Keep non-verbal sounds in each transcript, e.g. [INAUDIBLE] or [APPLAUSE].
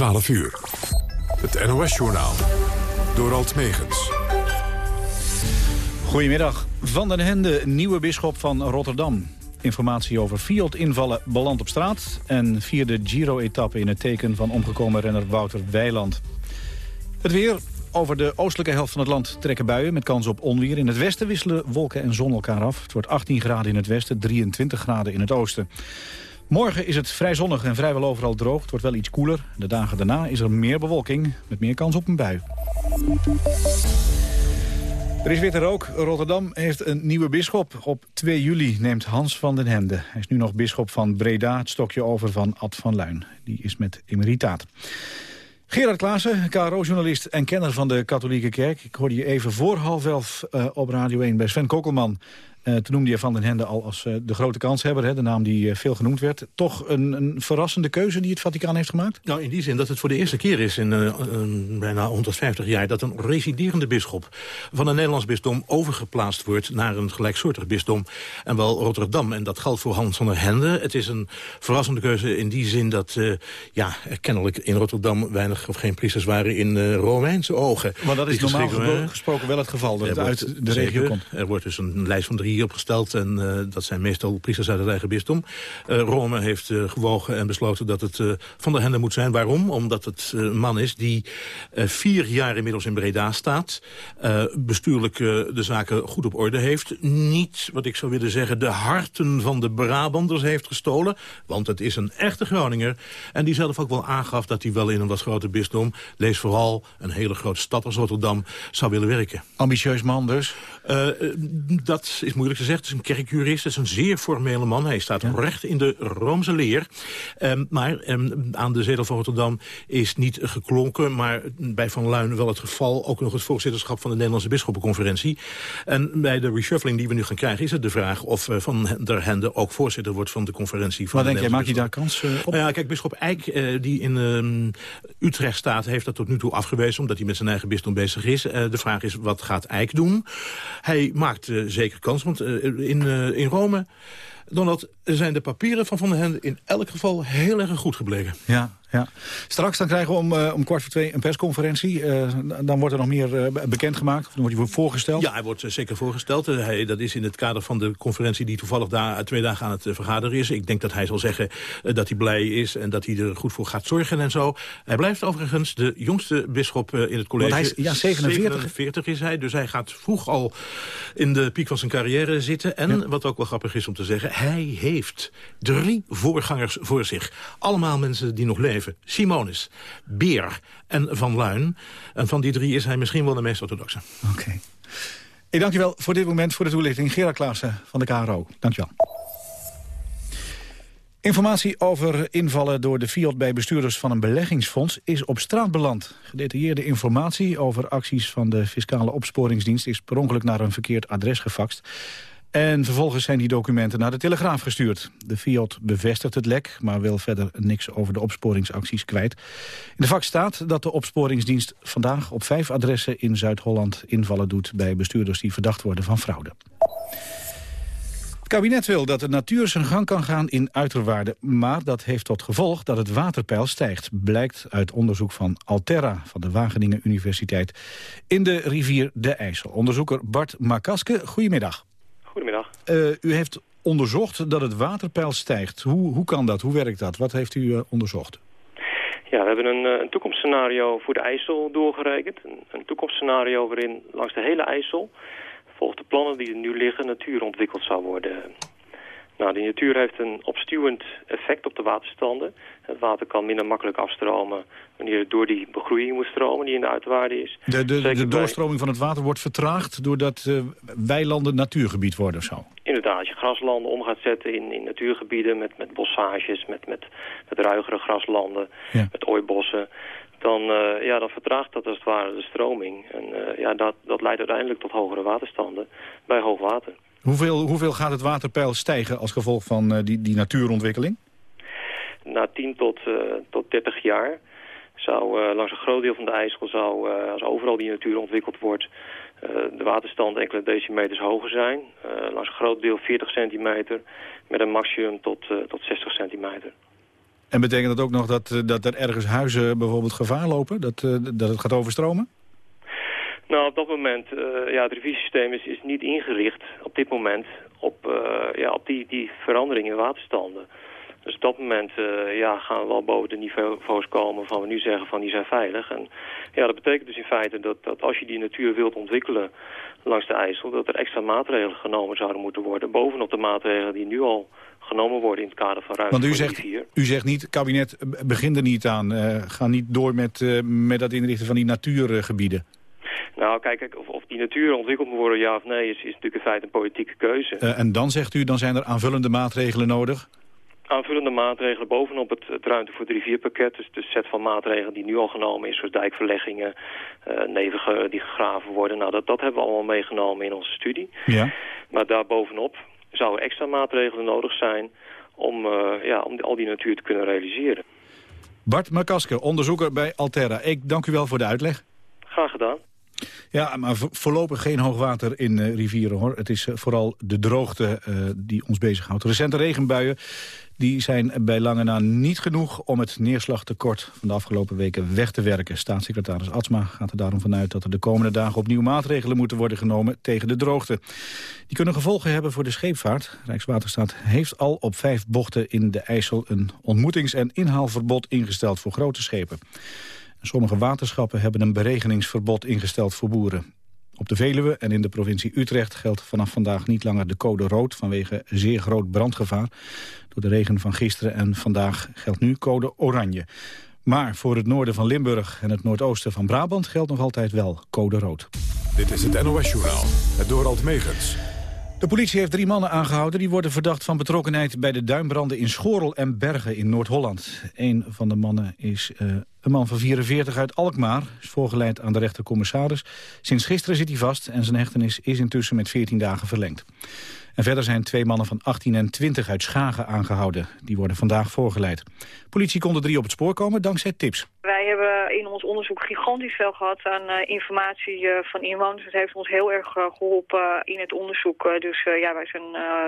12 uur. Het NOS-journaal. Door Alt Megens. Goedemiddag. Van den Hende, nieuwe bisschop van Rotterdam. Informatie over Fiat-invallen beland op straat. En vierde Giro-etappe in het teken van omgekomen renner Wouter Weiland. Het weer. Over de oostelijke helft van het land trekken buien met kans op onweer. In het westen wisselen wolken en zon elkaar af. Het wordt 18 graden in het westen, 23 graden in het oosten. Morgen is het vrij zonnig en vrijwel overal droog. Het wordt wel iets koeler. De dagen daarna is er meer bewolking met meer kans op een bui. Er is witte rook. Rotterdam heeft een nieuwe bisschop. Op 2 juli neemt Hans van den Hende. Hij is nu nog bisschop van Breda, het stokje over van Ad van Luin. Die is met emeritaat. Gerard Klaassen, KRO-journalist en kenner van de katholieke kerk. Ik hoorde je even voor half elf uh, op Radio 1 bij Sven Kokkelman. Uh, toen noemde je Van den Hende al als uh, de grote kanshebber, hè, de naam die uh, veel genoemd werd. Toch een, een, verrassende keuze die het Vaticaan heeft gemaakt? Nou, in die zin dat het voor de eerste keer is in bijna 150 jaar... dat een residerende bisschop van een Nederlands bisdom overgeplaatst wordt... naar een gelijksoortig bisdom, en wel Rotterdam. En dat geldt voor Hans van der Hende. Het is een verrassende keuze in die zin dat ja, er kennelijk in Rotterdam... weinig of geen priesters waren in Romeinse ogen. Maar dat is normaal gesproken wel het geval, dat het uit de regio komt. Er wordt dus een lijst van drie opgesteld. En uh, dat zijn meestal priesters uit het eigen bisdom. Uh, Rome heeft uh, gewogen en besloten dat het van de Hende moet zijn. Waarom? Omdat het een man is die vier jaar inmiddels in Breda staat. bestuurlijk de zaken goed op orde heeft. Niet, wat ik zou willen zeggen, de harten van de Brabanders heeft gestolen. Want het is een echte Groninger. En die zelf ook wel aangaf dat hij wel in een wat groter bisdom... lees vooral een hele grote stad als Rotterdam, zou willen werken. Ambitieus man dus? Dat is moeilijk gezegd. Het is een kerkjurist, het is een zeer formele man. Hij staat ja. recht in de Roomse leer. Um, maar um, aan de zetel van Rotterdam is niet geklonken... maar bij Van Luin wel het geval. Ook nog het voorzitterschap van de Nederlandse Bisschoppenconferentie. En bij de reshuffling die we nu gaan krijgen... is het de vraag of uh, Van der Hende ook voorzitter wordt van de conferentie. Van maar denk jij, maakt hij daar kans uh, op? Nou ja, kijk, bisschop Eijk, uh, die in um, Utrecht staat... heeft dat tot nu toe afgewezen, omdat hij met zijn eigen bisdom bezig is. de vraag is, wat gaat Eijk doen? Hij maakt zeker kans, want in, in Rome... Donald, zijn de papieren van Van der Hende in elk geval heel erg goed gebleken. Ja, ja. Straks dan krijgen we om, uh, om kwart voor twee een persconferentie. Uh, dan wordt er nog meer uh, bekendgemaakt. Dan wordt hij voorgesteld. Ja, hij wordt zeker voorgesteld. Hij, dat is in het kader van de conferentie die toevallig daar twee dagen aan het vergaderen is. Ik denk dat hij zal zeggen dat hij blij is en dat hij er goed voor gaat zorgen en zo. Hij blijft overigens de jongste bisschop in het college. Want hij is ja, 47. 47 is hij, dus hij gaat vroeg al in de piek van zijn carrière zitten. En ja. wat ook wel grappig is om te zeggen, hij heeft drie voorgangers voor zich. Allemaal mensen die nog leven. Simonis, Beer en Van Luin. En van die drie is hij misschien wel de meest orthodoxe. Oké. Ik dank je wel voor dit moment, voor de toelichting. Gerard Klaassen van de KRO. Dank je wel. Informatie over invallen door de Fiat bij bestuurders van een beleggingsfonds is op straat beland. Gedetailleerde informatie over acties van de fiscale opsporingsdienst is per ongeluk naar een verkeerd adres gefaxt. En vervolgens zijn die documenten naar de Telegraaf gestuurd. De Fiat bevestigt het lek, maar wil verder niks over de opsporingsacties kwijt. In de vak staat dat de opsporingsdienst vandaag op vijf adressen in Zuid-Holland invallen doet bij bestuurders die verdacht worden van fraude. Het kabinet wil dat de natuur zijn gang kan gaan in uiterwaarden. Maar dat heeft tot gevolg dat het waterpeil stijgt. Blijkt uit onderzoek van Alterra van de Wageningen Universiteit. In de rivier de IJssel. Onderzoeker Bart Makaske, goedemiddag. Uh, u heeft onderzocht dat het waterpeil stijgt. Hoe, hoe kan dat? Hoe werkt dat? Wat heeft u uh, onderzocht? Ja, we hebben een, een, toekomstscenario voor de IJssel doorgerekend. Een, een, toekomstscenario waarin langs de hele IJssel... volgens de plannen die er nu liggen, natuur ontwikkeld zou worden. Nou, die natuur heeft een opstuwend effect op de waterstanden. Het water kan minder makkelijk afstromen wanneer het door die begroeiing moet stromen die in de uitwaarde is. De, de, de doorstroming van het water wordt vertraagd doordat uh, weilanden natuurgebied worden of zo? Inderdaad, als je graslanden om gaat zetten in, in natuurgebieden met, met bossages, met, met, met ruigere graslanden, ja. met ooibossen dan, uh, ja, dan vertraagt dat als het ware de stroming. En uh, ja, dat, dat leidt uiteindelijk tot hogere waterstanden bij hoog water. Hoeveel, hoeveel gaat het waterpeil stijgen als gevolg van uh, die, die natuurontwikkeling? Na 10 tot, uh, tot 30 jaar zou uh, langs een groot deel van de IJssel, zou, als overal die natuur ontwikkeld wordt, de waterstand enkele decimeters hoger zijn. langs een groot deel 40 centimeter met een maximum tot, tot 60 centimeter. En betekent dat ook nog dat, dat er ergens huizen bijvoorbeeld gevaar lopen? Dat, dat het gaat overstromen? Nou, op dat moment, uh, ja, het riviersysteem is, is niet ingericht op dit moment op, uh, ja, op die, die verandering in waterstanden. Dus op dat moment uh, ja, gaan we wel boven de niveaus komen van we nu zeggen van die zijn veilig. En ja, dat betekent dus in feite dat, dat als je die natuur wilt ontwikkelen langs de IJssel, dat er extra maatregelen genomen zouden moeten worden. Bovenop de maatregelen die nu al genomen worden in het kader van ruimte Want u zegt, u zegt niet, kabinet, begin er niet aan. Uh, ga niet door met, uh, met dat inrichten van die natuurgebieden. Nou, kijk, of, of die natuur ontwikkeld moet worden, ja of nee, is, is natuurlijk in feite een politieke keuze. Uh, en dan zegt u, dan zijn er aanvullende maatregelen nodig? Aanvullende maatregelen bovenop het, het ruimte voor het rivierpakket. Dus de set van maatregelen die nu al genomen is, zoals dijkverleggingen, uh, neven die gegraven worden. Nou, dat, dat hebben we allemaal meegenomen in onze studie. Ja. Maar daarbovenop zouden extra maatregelen nodig zijn om, uh, ja, om al die natuur te kunnen realiseren. Bart Makaske, onderzoeker bij Alterra. Ik dank u wel voor de uitleg. Graag gedaan. Ja, maar voorlopig geen hoogwater in uh, rivieren, hoor. Het is uh, vooral de droogte uh, die ons bezighoudt. Recente regenbuien die zijn bij lange na niet genoeg... om het neerslagtekort van de afgelopen weken weg te werken. Staatssecretaris Atsma gaat er daarom vanuit... dat er de komende dagen opnieuw maatregelen moeten worden genomen tegen de droogte. Die kunnen gevolgen hebben voor de scheepvaart. Rijkswaterstaat heeft al op vijf bochten in de IJssel... een ontmoetings- en inhaalverbod ingesteld voor grote schepen. Sommige waterschappen hebben een beregeningsverbod ingesteld voor boeren. Op de Veluwe en in de provincie Utrecht geldt vanaf vandaag niet langer de code rood vanwege zeer groot brandgevaar. Door de regen van gisteren en vandaag geldt nu code oranje. Maar voor het noorden van Limburg en het noordoosten van Brabant geldt nog altijd wel code rood. Dit is het NOS Journaal, het Dorald Megens. De politie heeft drie mannen aangehouden. Die worden verdacht van betrokkenheid bij de duinbranden in Schorel en Bergen in Noord-Holland. Een van de mannen is uh, een man van 44 uit Alkmaar. Is voorgeleid aan de rechtercommissaris. Sinds gisteren zit hij vast en zijn hechtenis is intussen met 14 dagen verlengd. En verder zijn twee mannen van 18 en 20 uit Schagen aangehouden. Die worden vandaag voorgeleid. Politie kon er drie op het spoor komen dankzij tips. Wij hebben in ons onderzoek gigantisch veel gehad aan uh, informatie uh, van inwoners. Het heeft ons heel erg uh, geholpen in het onderzoek. dus ja, wij zijn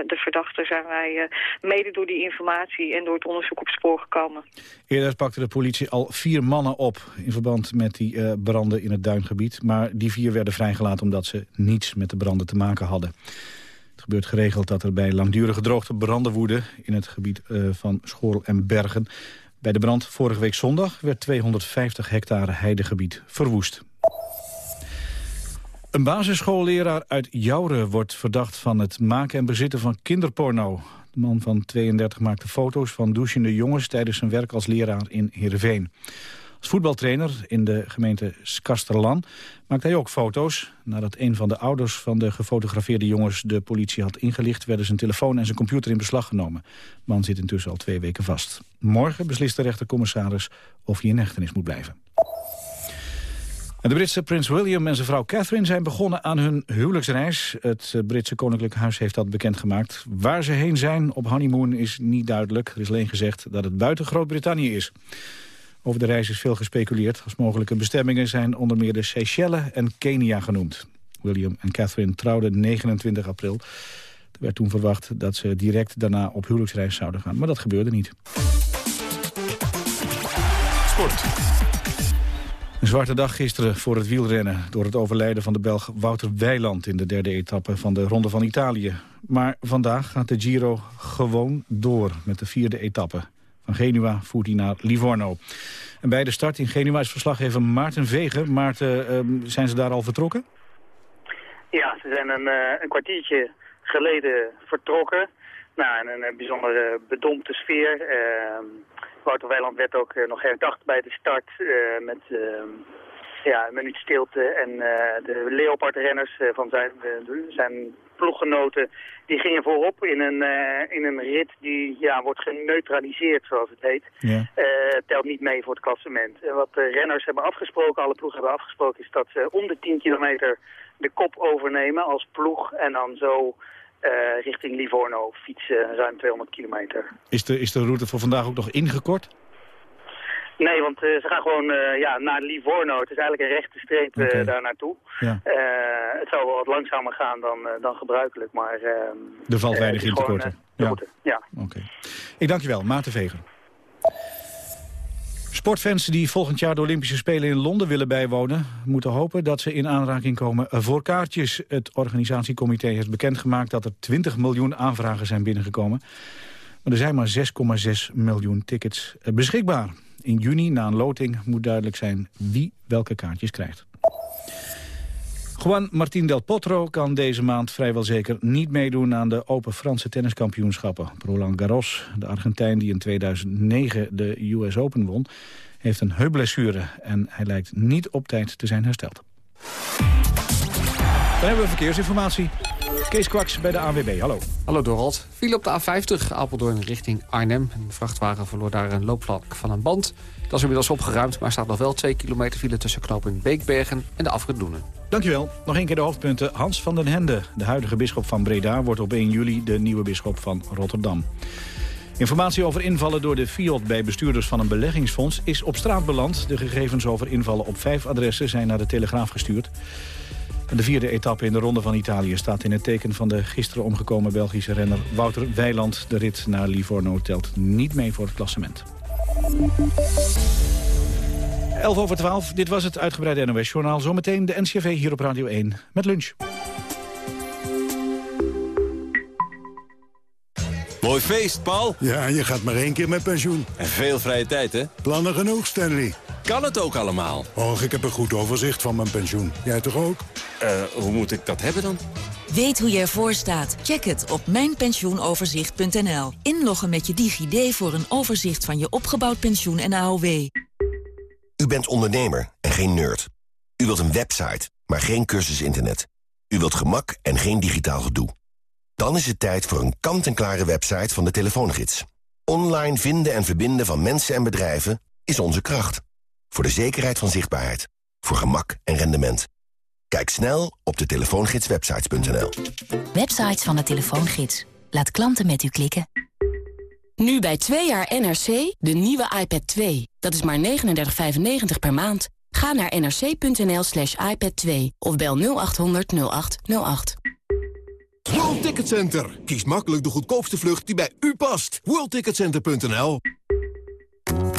de verdachten zijn wij mede door die informatie en door het onderzoek op spoor gekomen. Eerder pakte de politie al vier mannen op in verband met die branden in het duingebied. Maar die vier werden vrijgelaten omdat ze niets met de branden te maken hadden. Het gebeurt geregeld dat er bij langdurige droogte branden woeden... in het gebied uh, van Schoorl en Bergen. Bij de brand vorige week zondag werd 250 hectare heidegebied verwoest. Een basisschoolleraar uit Jouren wordt verdacht van het maken en bezitten van kinderporno. De man van 32 maakte foto's van douchende jongens tijdens zijn werk als leraar in Heerenveen. Als voetbaltrainer in de gemeente Skasterlan maakte hij ook foto's. Nadat een van de ouders van de gefotografeerde jongens de politie had ingelicht... werden zijn telefoon en zijn computer in beslag genomen. De man zit intussen al twee weken vast. Morgen beslist de rechtercommissaris of hij in hechtenis moet blijven. En de Britse prins William en zijn vrouw Catherine zijn begonnen aan hun huwelijksreis. Het Britse Koninklijk Huis heeft dat bekendgemaakt. Waar ze heen zijn op honeymoon is niet duidelijk. Er is alleen gezegd dat het buiten Groot-Brittannië is. Over de reis is veel gespeculeerd. Als mogelijke bestemmingen zijn onder meer de Seychelles en Kenia genoemd. William en Catherine trouwden 29 april. Er werd toen verwacht dat ze direct daarna op huwelijksreis zouden gaan. Maar dat gebeurde niet. Sport. Een zwarte dag gisteren voor het wielrennen... door het overlijden van de Belg Wouter Weiland... in de derde etappe van de Ronde van Italië. Maar vandaag gaat de Giro gewoon door met de vierde etappe. Genua voert hij naar Livorno. En bij de start in Genua is verslaggever Maarten Vegen. Maarten, uh, zijn ze daar al vertrokken? Ja, ze zijn een, uh, een kwartiertje geleden vertrokken. Nou, in een, een bijzonder bedompte sfeer. Uh, Wouter Weiland werd ook nog herdacht bij de start met ehm, ja, een minuut stilte. En de Leopard-renners van zijn, zijn ploeggenoten die gingen voorop in een, uh, in een rit die ja, wordt geneutraliseerd, zoals het heet. Ja. Uh, telt niet mee voor het klassement. En wat de renners hebben afgesproken, alle ploegen hebben afgesproken, is dat ze om de 10 kilometer de kop overnemen als ploeg. En dan zo uh, richting Livorno fietsen, ruim 200 kilometer. Is de, is de route voor vandaag ook nog ingekort? Nee, want uh, ze gaan gewoon uh, ja, naar Livorno. Het is eigenlijk een rechte streep okay. daar naartoe. Ja. het zou wel wat langzamer gaan dan, dan gebruikelijk, maar... er valt weinig in te korten. ja. ja. Oké. Okay. Ik dank je wel, Maarten Veger. Sportfans die volgend jaar de Olympische Spelen in Londen willen bijwonen... moeten hopen dat ze in aanraking komen voor kaartjes. Het organisatiecomité heeft bekendgemaakt dat er 20 miljoen aanvragen zijn binnengekomen. Maar er zijn maar 6,6 miljoen tickets beschikbaar. In juni, na een loting, moet duidelijk zijn wie welke kaartjes krijgt. Juan Martín del Potro kan deze maand vrijwel zeker niet meedoen aan de Open Franse tenniskampioenschappen. Roland Garros, de Argentijn die in 2009 de US Open won, heeft een heupblessure en hij lijkt niet op tijd te zijn hersteld. Dan hebben we verkeersinformatie. Kees Kwaks bij de AWB, hallo. Hallo Dorald. Viel op de A50 Apeldoorn richting Arnhem. Een vrachtwagen verloor daar een loopvlak van een band. Dat is inmiddels opgeruimd, maar staat nog wel 2 kilometer file... tussen knooppunt Beekbergen en de afrit Doenen. Dankjewel. Nog een keer de hoofdpunten. Hans van den Hende, de huidige bisschop van Breda... wordt op 1 juli de nieuwe bisschop van Rotterdam. Informatie over invallen door de Fiat bij bestuurders van een beleggingsfonds... is op straat beland. De gegevens over invallen op vijf adressen zijn naar de Telegraaf gestuurd. De vierde etappe in de Ronde van Italië staat in het teken van de gisteren omgekomen Belgische renner Wouter Weiland. De rit naar Livorno telt niet mee voor het klassement. 11 over 12, dit was het uitgebreide NOS-journaal. Zometeen de NCV hier op Radio 1 met lunch. Mooi feest, Paul. Ja, je gaat maar één keer met pensioen. En veel vrije tijd, hè? Plannen genoeg, Stanley. Kan het ook allemaal? Och, ik heb een goed overzicht van mijn pensioen. Jij toch ook? Eh, hoe moet ik dat hebben dan? Weet hoe je ervoor staat? Check het op mijnpensioenoverzicht.nl. Inloggen met je DigiD voor een overzicht van je opgebouwd pensioen en AOW. U bent ondernemer en geen nerd. U wilt een website, maar geen cursus internet. U wilt gemak en geen digitaal gedoe. Dan is het tijd voor een kant-en-klare website van de telefoongids. Online vinden en verbinden van mensen en bedrijven is onze kracht. Voor de zekerheid van zichtbaarheid. Voor gemak en rendement. Kijk snel op de telefoongidswebsites.nl. Websites van de telefoongids. Laat klanten met u klikken. Nu bij 2 jaar NRC de nieuwe iPad 2. Dat is maar 39,95 per maand. Ga naar nrc.nl slash iPad 2 of bel 0800 0808. World Ticket Center. Kies makkelijk de goedkoopste vlucht die bij u past. WorldTicketCenter.nl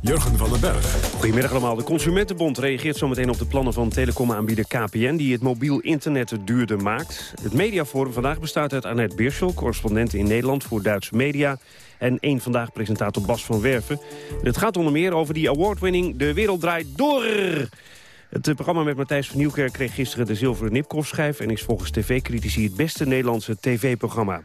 Jurgen van den Berg. Goedemiddag allemaal. De Consumentenbond reageert zometeen op de plannen van telecomaanbieder KPN... die het mobiel internet duurder maakt. Het mediaforum vandaag bestaat uit Annette Beerschel... correspondent in Nederland voor Duitse media... en één vandaag presentator Bas van Werven. het gaat onder meer over die award-winning De Wereld Draait Door... Het programma met Matthijs van Nieuwkerk kreeg gisteren de zilveren Nipkoff-schijf... en is volgens tv-critici het beste Nederlandse tv-programma.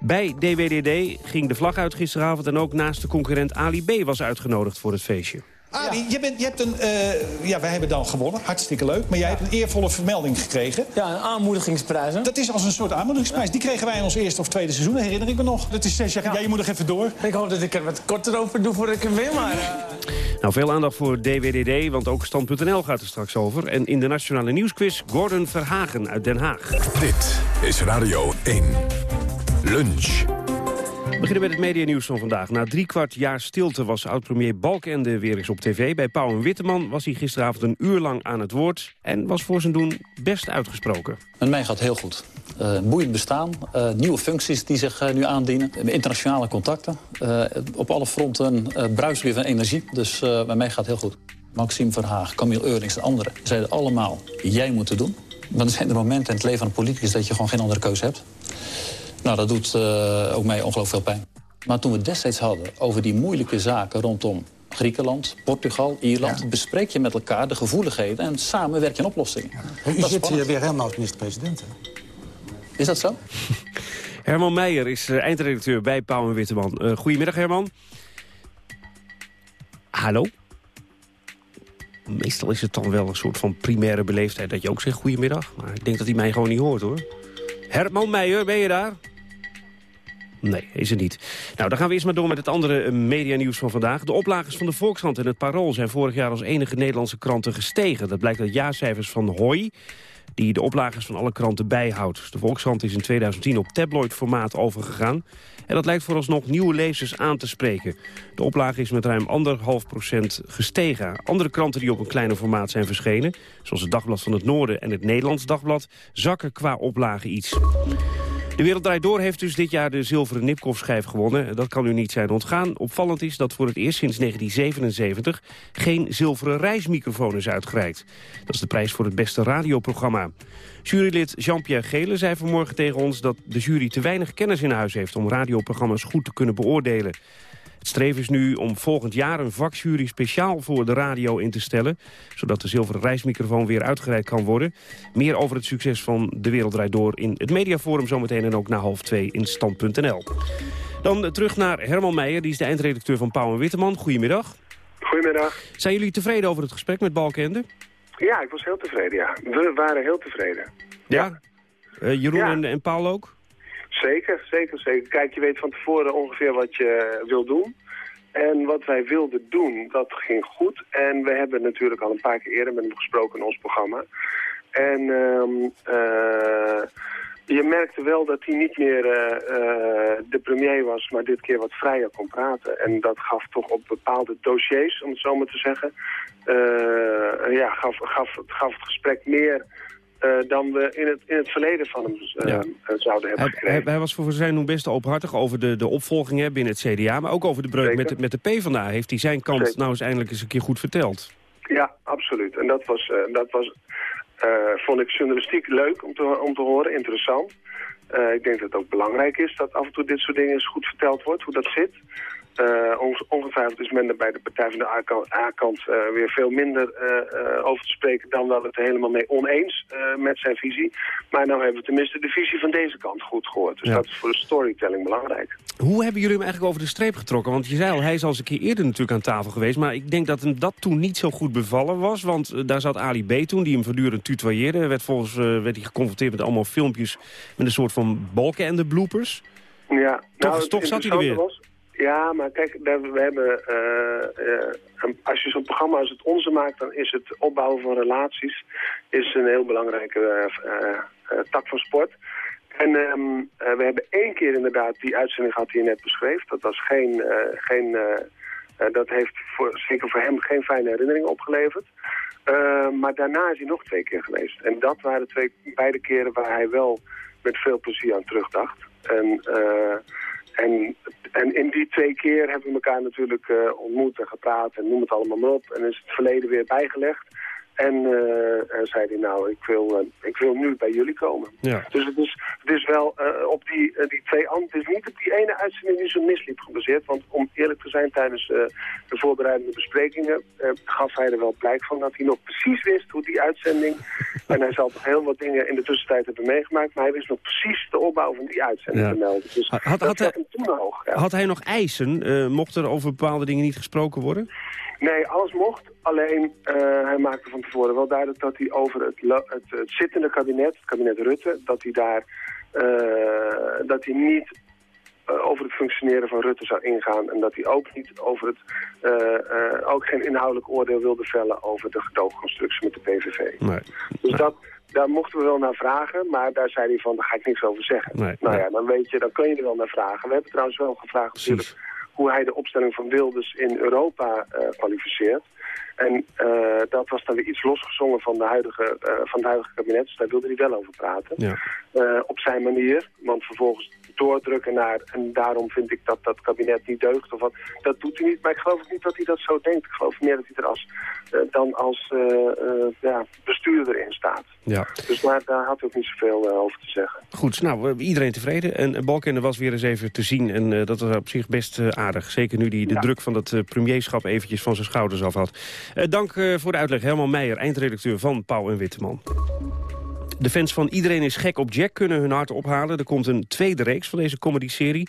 Bij DWDD ging de vlag uit gisteravond... en ook naast de concurrent Ali B was uitgenodigd voor het feestje. Ali, je, bent, je hebt een... Uh, ja, wij hebben dan gewonnen. Hartstikke leuk. Maar jij hebt een eervolle vermelding gekregen. Ja, een aanmoedigingsprijs. Hè? Dat is als een soort aanmoedigingsprijs. Die kregen wij in ons eerste of tweede seizoen, herinner ik me nog. Dat is zes jaar. Ja. ja, je moet nog even door. Ik hoop dat ik er wat korter over doe voordat ik hem win, maar... Uh... Nou, veel aandacht voor DWDD, want ook Stand.nl gaat er straks over. En in de Nationale Nieuwsquiz Gordon Verhagen uit Den Haag. Dit is Radio 1. Lunch. We beginnen met het medianieuws van vandaag. Na drie kwart jaar stilte was oud-premier Balkende weer eens op tv. Bij Pauw en Witteman was hij gisteravond een uur lang aan het woord... en was voor zijn doen best uitgesproken. Met mij gaat heel goed. Uh, boeiend bestaan, uh, nieuwe functies die zich uh, nu aandienen, internationale contacten. op alle fronten bruist weer van energie, dus bij mij gaat heel goed. Maxime Verhaag, Camille Eurlings en anderen zeiden allemaal... jij moet het doen. Er zijn er momenten in het leven van een politicus... dat je gewoon geen andere keuze hebt. Nou, dat doet uh, ook mij ongelooflijk veel pijn. Maar toen we het destijds hadden over die moeilijke zaken rondom Griekenland, Portugal, Ierland... Ja. bespreek je met elkaar de gevoeligheden en samen werk je aan oplossingen. Ja. U zit hier weer helemaal als minister-president, Is dat zo? [LAUGHS] Herman Meijer is uh, eindredacteur bij Pauw en Witteman. Uh, goedemiddag, Herman. Hallo? meestal is het dan wel een soort van primaire beleefdheid... dat je ook zegt goedemiddag. Maar ik denk dat hij mij gewoon niet hoort, hoor. Herman Meijer, ben je daar? Nee, is het niet. Nou, dan gaan we eerst maar door met het andere eh, medianieuws van vandaag. De oplagers van de Volkskrant en het Parool zijn vorig jaar als enige Nederlandse kranten gestegen. Dat blijkt uit jaarcijfers van Hoi die de oplagers van alle kranten bijhoudt. De Volkskrant is in 2010 op tabloid-formaat overgegaan. En dat lijkt vooralsnog nieuwe lezers aan te spreken. De oplage is met ruim anderhalf procent gestegen. Andere kranten die op een kleiner formaat zijn verschenen... zoals het Dagblad van het Noorden en het Nederlands Dagblad... zakken qua oplage iets. De Wereld Draait Door heeft dus dit jaar de zilveren Nipkoff-schijf gewonnen. Dat kan u niet zijn ontgaan. Opvallend is dat voor het eerst sinds 1977 geen zilveren reismicrofoon is uitgereikt. Dat is de prijs voor het beste radioprogramma. Jurylid Jean-Pierre Gele zei vanmorgen tegen ons dat de jury te weinig kennis in huis heeft om radioprogramma's goed te kunnen beoordelen. Het streven is nu om volgend jaar een vakjury speciaal voor de radio in te stellen... zodat de zilveren reismicrofoon weer uitgereikt kan worden. Meer over het succes van De Wereld Draait Door in het Mediaforum zometeen... en ook na half twee in stand.nl. Dan terug naar Herman Meijer, die is de eindredacteur van Pauw en Witteman. Goedemiddag. Goedemiddag. Zijn jullie tevreden over het gesprek met Balkende? Ja, ik was heel tevreden, ja. We waren heel tevreden. Ja? Uh, Jeroen en, en Paul ook? Zeker, zeker, zeker. Kijk, je weet van tevoren ongeveer wat je wil doen. En wat wij wilden doen, dat ging goed. En we hebben natuurlijk al een paar keer eerder met hem gesproken in ons programma. En um, uh, je merkte wel dat hij niet meer uh, uh, de premier was, maar dit keer wat vrijer kon praten. En dat gaf toch op bepaalde dossiers, om het zo maar te zeggen, ja, gaf, gaf, gaf het gesprek meer uh, dan we in het, in het verleden van hem uh, ja. zouden hebben gekregen. Hij, hij, was voor zijn doen best openhartig over de, de opvolging hè, binnen het CDA... maar ook over de breuk met de, met de PvdA. Heeft hij zijn kant Zeker. nou eens eindelijk eens een keer goed verteld? Ja, absoluut. En dat was, uh, dat was vond ik journalistiek leuk om te, om te horen, interessant. ik denk dat het ook belangrijk is dat af en toe dit soort dingen eens goed verteld wordt, hoe dat zit. Uh, ongetwijfeld is men er bij de Partij van de A-kant uh, weer veel minder uh, over te spreken dan wel het er helemaal mee oneens met zijn visie. Maar nou hebben we tenminste de visie van deze kant goed gehoord. Dus ja. dat is voor de storytelling belangrijk. Hoe hebben jullie hem eigenlijk over de streep getrokken? Want je zei al, hij is al eens een keer eerder natuurlijk aan tafel geweest. Maar ik denk dat hem dat toen niet zo goed bevallen was. Want daar zat Ali B toen, die hem voortdurend tutoyeerde. Werd volgens werd hij geconfronteerd met allemaal filmpjes met een soort van balken en de bloopers. Ja, toch, nou, toch zat hij er weer. Was, ja, maar kijk, we hebben, uh, uh, als je zo'n programma als het onze maakt, dan is het opbouwen van relaties is een heel belangrijke uh, tak van sport. En um, we hebben één keer inderdaad die uitzending gehad die je net beschreef. Dat was geen, geen dat heeft voor, zeker voor hem geen fijne herinnering opgeleverd. maar daarna is hij nog twee keer geweest. En dat waren twee, beide keren waar hij wel met veel plezier aan terugdacht. En... En, en in die twee keer hebben we elkaar natuurlijk uh, ontmoet en gepraat en noem het allemaal maar op. En is het verleden weer bijgelegd. En uh, zei hij, nou, ik wil, uh, ik wil nu bij jullie komen. Ja. Dus het is, het is wel uh, op die, die twee het is niet op die ene uitzending die zo misliep gebaseerd. Want om eerlijk te zijn, tijdens de voorbereidende besprekingen gaf hij er wel blijk van dat hij nog precies wist hoe die uitzending... [LAUGHS] en hij zal toch heel wat dingen in de tussentijd hebben meegemaakt, maar hij wist nog precies de opbouw van die uitzending Ja. te melden. Dus Had- dat had zat hij- toen hoog. Ja. Had hij nog eisen? Eh, mocht er over bepaalde dingen niet gesproken worden? Nee, alles mocht. Alleen uh, hij maakte van tevoren wel duidelijk dat hij over het, het, het zittende kabinet, het kabinet Rutte, dat hij daar uh, dat hij niet uh, over het functioneren van Rutte zou ingaan. En dat hij ook niet over het uh, ook geen inhoudelijk oordeel wilde vellen over de gedoogconstructie met de PVV. Nee. Dus dat, daar mochten we wel naar vragen, maar daar zei hij van, daar ga ik niks over zeggen. Nee, nou ja, dan weet je, dan kun je er wel naar vragen. We hebben trouwens wel gevraagd natuurlijk hoe hij de opstelling van Wilders in Europa uh, kwalificeert. En uh, dat was dan weer iets losgezongen van, de huidige, uh, van het huidige kabinet. Dus daar wilde hij wel over praten. Ja. Uh, op zijn manier. Want vervolgens doordrukken naar... en daarom vind ik dat dat kabinet niet deugt. Of wat, dat doet hij niet. Maar ik geloof ook niet dat hij dat zo denkt. Ik geloof meer dat hij er als, dan als ja, bestuurder in staat. Ja. Dus daar, daar had hij ook niet zoveel over te zeggen. Goed, nou, iedereen tevreden. En en Balkenende was weer eens even te zien. En dat was op zich best aardig. Zeker nu hij de Ja. druk van dat premierschap eventjes van zijn schouders af had. Uh, dank uh, voor de uitleg. Herman Meijer, eindredacteur van Pauw en Witteman. De fans van Iedereen is gek op Jack kunnen hun hart ophalen. Er komt een tweede reeks van deze comedy-serie.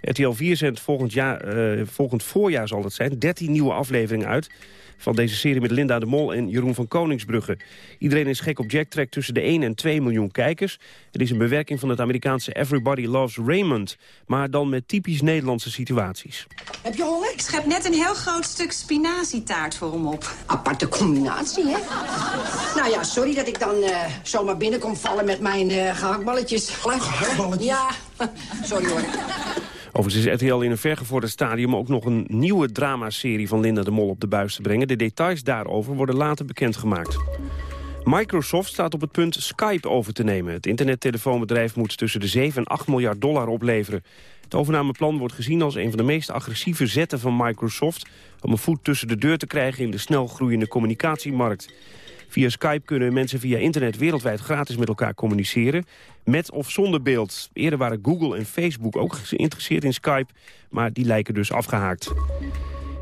RTL 4 zendt volgend, jaar, eh, volgend voorjaar zal het zijn 13 nieuwe afleveringen uit van deze serie met Linda de Mol en Jeroen van Koningsbrugge. Iedereen is gek op Jack trekt tussen de 1 en 2 miljoen kijkers. Het is een bewerking van het Amerikaanse Everybody Loves Raymond, maar dan met typisch Nederlandse situaties. Heb je honger? Ik schep net een heel groot stuk spinazietaart voor hem op. Aparte combinatie, hè? nou ja, sorry dat ik dan eh, zomaar binnenkom vallen met mijn eh gehaktballetjes. Gehaktballetjes? Ja, sorry hoor. Overigens is RTL in een vergevorderd stadium ook nog een nieuwe dramaserie van Linda de Mol op de buis te brengen. De details daarover worden later bekendgemaakt. Microsoft staat op het punt Skype over te nemen. Het internettelefoonbedrijf moet tussen de 7 en 8 miljard dollar opleveren. Het overnameplan wordt gezien als een van de meest agressieve zetten van Microsoft... om een voet tussen de deur te krijgen in de snel groeiende communicatiemarkt. Via Skype kunnen mensen via internet wereldwijd gratis met elkaar communiceren. Met of zonder beeld. Eerder waren Google en Facebook ook geïnteresseerd in Skype. Maar die lijken dus afgehaakt.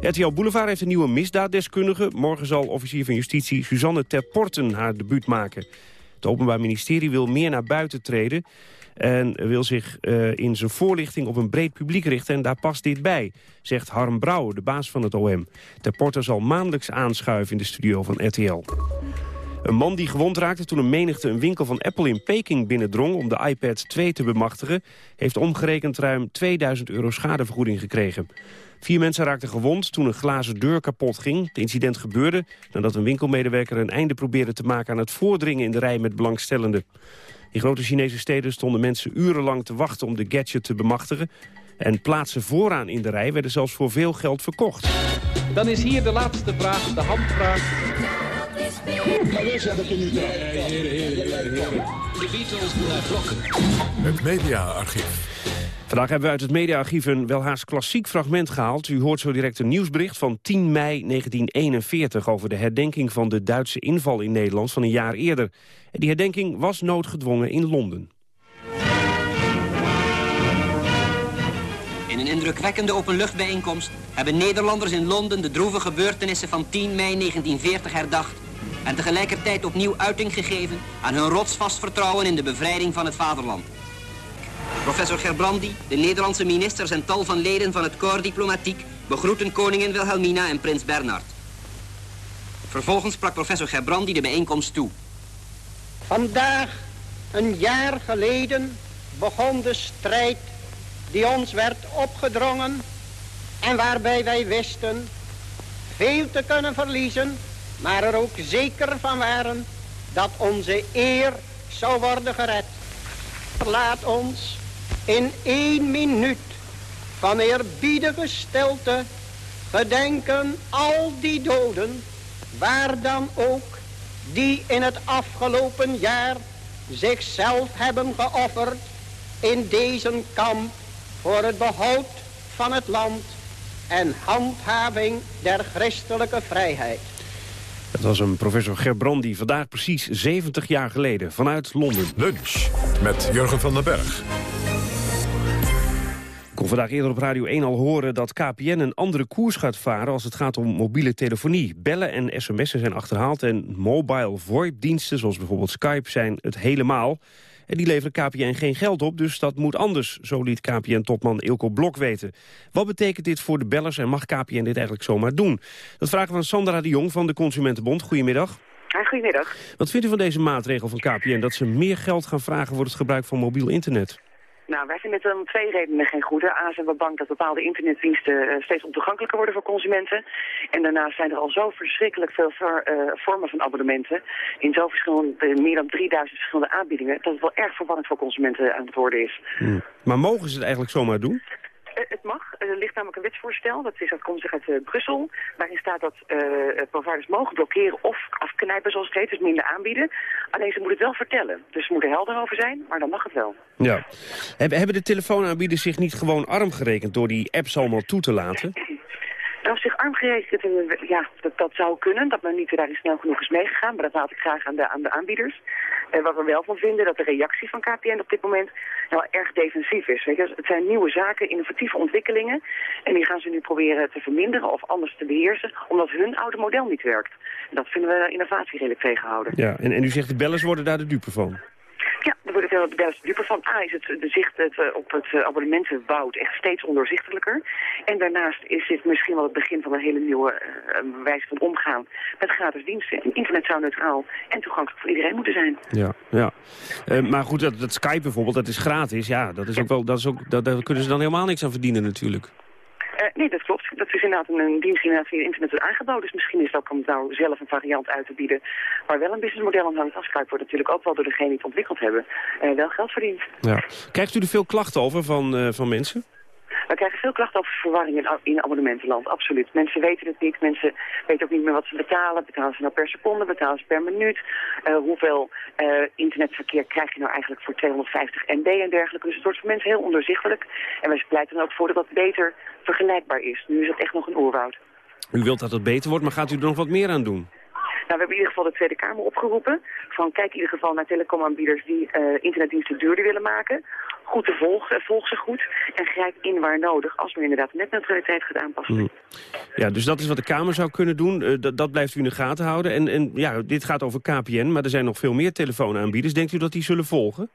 RTL Boulevard heeft een nieuwe misdaaddeskundige. Morgen zal officier van justitie Suzanne Terporten haar debuut maken. Het Openbaar Ministerie wil meer naar buiten treden... en wil zich uh, in zijn voorlichting op een breed publiek richten... en daar past dit bij, zegt Harm Brouwer, de baas van het OM. Terporten zal maandelijks aanschuiven in de studio van RTL. Een man die gewond raakte toen een menigte een winkel van Apple in Peking binnendrong om de iPad 2 te bemachtigen, heeft omgerekend ruim 2000 euro schadevergoeding gekregen. Vier mensen raakten gewond toen een glazen deur kapot ging. Het incident gebeurde nadat een winkelmedewerker een einde probeerde te maken aan het voordringen in de rij met belangstellenden. In grote Chinese steden stonden mensen urenlang te wachten om de gadget te bemachtigen. En plaatsen vooraan in de rij werden zelfs voor veel geld verkocht. Dan is hier de laatste vraag, de handvraag. De Beatles naar blokken. Het mediaarchief. Vandaag hebben we uit het mediaarchief een welhaast klassiek fragment gehaald. U hoort zo direct een nieuwsbericht van 10 mei 1941... over de herdenking van de Duitse inval in Nederland van een jaar eerder. En die herdenking was noodgedwongen in Londen. In een indrukwekkende openluchtbijeenkomst hebben Nederlanders in Londen de droeve gebeurtenissen van 10 mei 1940 herdacht en tegelijkertijd opnieuw uiting gegeven aan hun rotsvast vertrouwen in de bevrijding van het vaderland. Professor Gerbrandi, de Nederlandse ministers en tal van leden van het Corps Diplomatiek begroeten koningin Wilhelmina en prins Bernhard. Vervolgens sprak professor Gerbrandi de bijeenkomst toe. Vandaag, een jaar geleden, begon de strijd die ons werd opgedrongen en waarbij wij wisten veel te kunnen verliezen, maar er ook zeker van waren dat onze eer zou worden gered. Laat ons in één minuut van eerbiedige stilte gedenken al die doden, waar dan ook, die in het afgelopen jaar zichzelf hebben geofferd in deze kamp voor het behoud van het land en handhaving der christelijke vrijheid. Het was een professor Gerbrandi, vandaag precies 70 jaar geleden, vanuit Londen. Lunch met Jurgen van den Berg. Ik kon vandaag eerder op Radio 1 al horen dat KPN een andere koers gaat varen als het gaat om mobiele telefonie. Bellen en sms'en zijn achterhaald en mobile VoIP-diensten zoals bijvoorbeeld Skype zijn het helemaal. En die leveren KPN geen geld op, dus dat moet anders, zo liet KPN-topman Ilko Blok weten. Wat betekent dit voor de bellers en mag KPN dit eigenlijk zomaar doen? Dat vragen we aan Sandra de Jong van de Consumentenbond. Goedemiddag. Goedemiddag. Wat vindt u van deze maatregel van KPN, dat ze meer geld gaan vragen voor het gebruik van mobiel internet? Nou, wij vinden het om twee redenen geen goede. A, zijn we bang dat bepaalde internetdiensten uh, steeds ontoegankelijker worden voor consumenten. En daarnaast zijn er al zo verschrikkelijk veel uh, vormen van abonnementen. In zo verschillende, uh, meer dan 3000 verschillende aanbiedingen. Dat het wel erg verwarrend voor consumenten aan het worden is. Hmm. Maar mogen ze het eigenlijk zomaar doen? Het mag. Er ligt namelijk een wetsvoorstel, dat, is, zich uit uh, Brussel. Waarin staat dat uh, providers mogen blokkeren of afknijpen, zoals het heet, dus minder aanbieden. Alleen ze moeten het wel vertellen. Dus ze moeten helder over zijn, maar dan mag het wel. Ja. Hebben de telefoonaanbieders zich niet gewoon arm gerekend door die apps allemaal toe te laten? Nou, zich arm gerekend, ja, dat, dat zou kunnen. Dat men niet daarin snel genoeg is meegegaan. Maar dat laat ik graag aan de, aan de aanbieders. En wat we wel van vinden, dat de reactie van KPN op dit moment heel erg defensief is. Weet je? Het zijn nieuwe zaken, innovatieve ontwikkelingen. En die gaan ze nu proberen te verminderen of anders te beheersen. Omdat hun oude model niet werkt. En dat vinden we innovatie redelijk tegenhouden. Ja, en, en u zegt de bellers worden daar de dupe van? Ja, het er juist duper van. A is het de zicht het, eh, op het eh, abonnementenwoud echt steeds ondoorzichtelijker. En daarnaast is dit misschien wel het begin van een hele nieuwe eh, wijze van omgaan met gratis diensten. Internet zou neutraal en toegankelijk voor iedereen moeten zijn. Ja, ja. Eh, maar goed, dat, dat Skype bijvoorbeeld, dat is gratis. Ja, dat is ook wel, dat is ook, dat, daar kunnen ze dan helemaal niks aan verdienen natuurlijk. Eh, nee, dat klopt. Dat is inderdaad een, dienst die inderdaad internet wordt aangeboden. Dus misschien is het ook om nou zelf een variant uit te bieden waar wel een businessmodel aan hangt. Skype wordt natuurlijk ook wel door degene die het ontwikkeld hebben eh, wel geld verdiend. Ja. Krijgt u er veel klachten over van, eh, van mensen? We krijgen veel klachten over verwarring in, in abonnementenland, absoluut. Mensen weten het niet, mensen weten ook niet meer wat ze betalen. Betalen ze nou per seconde, betalen ze per minuut? Eh, hoeveel eh, internetverkeer krijg je nou eigenlijk voor 250 MB en dergelijke? Dus het wordt voor mensen heel ondoorzichtelijk. En wij pleiten er ook voor dat dat beter vergelijkbaar is. Nu is dat echt nog een oerwoud. U wilt dat het beter wordt, maar gaat u er nog wat meer aan doen? Nou, we hebben in ieder geval de Tweede Kamer opgeroepen. Van kijk in ieder geval naar telecomaanbieders die eh, internetdiensten duurder willen maken. Goed te volgen, volg ze goed. En grijp in waar nodig als men inderdaad netneutraliteit gaat aanpassen. Mm. Ja, dus dat is wat de Kamer zou kunnen doen. Eh, dat, dat blijft u in de gaten houden. En, en ja, dit gaat over KPN, maar er zijn nog veel meer telefoonaanbieders. Denkt u dat die zullen volgen?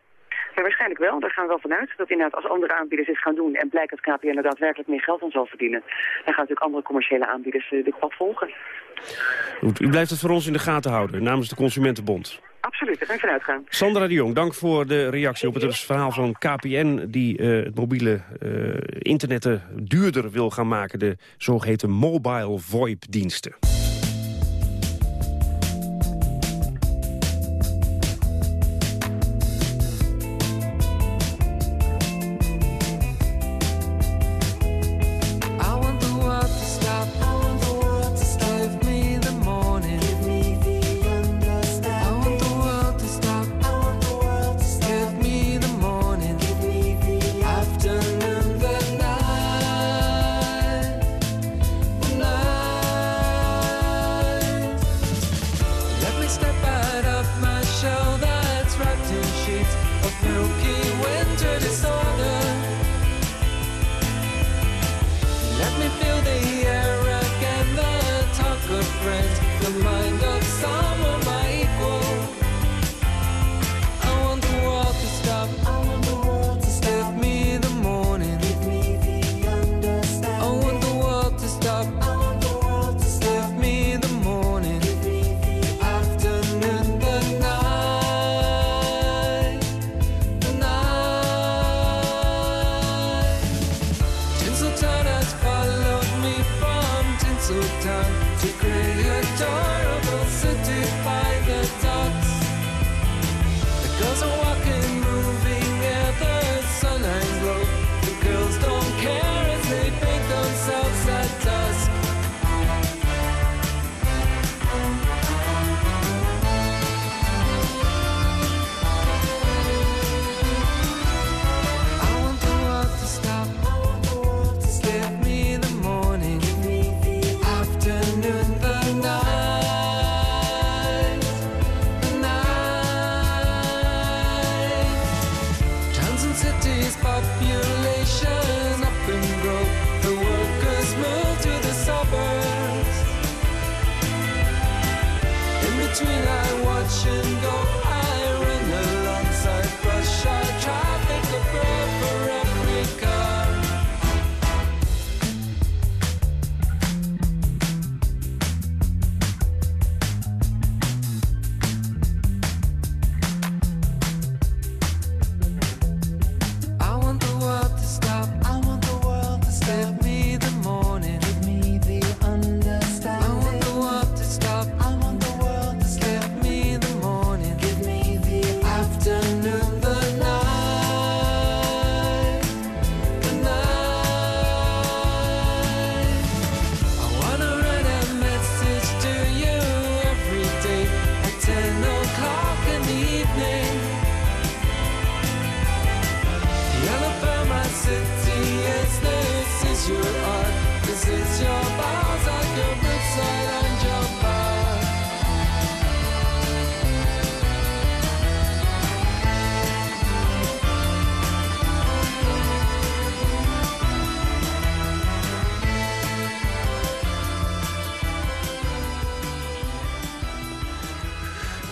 Ja, waarschijnlijk wel. Daar gaan we wel vanuit. Dat inderdaad als andere aanbieders dit gaan doen en blijkt dat KPN er daadwerkelijk meer geld aan zal verdienen, dan gaan natuurlijk andere commerciële aanbieders uh, dit pad volgen. Goed, u blijft het voor ons in de gaten houden, namens de Consumentenbond. Absoluut, daar gaan we vanuit gaan. Sandra de Jong, dank voor de reactie op het verhaal van KPN... die uh, het mobiele uh, internetten duurder wil gaan maken. De zogeheten mobile VoIP-diensten.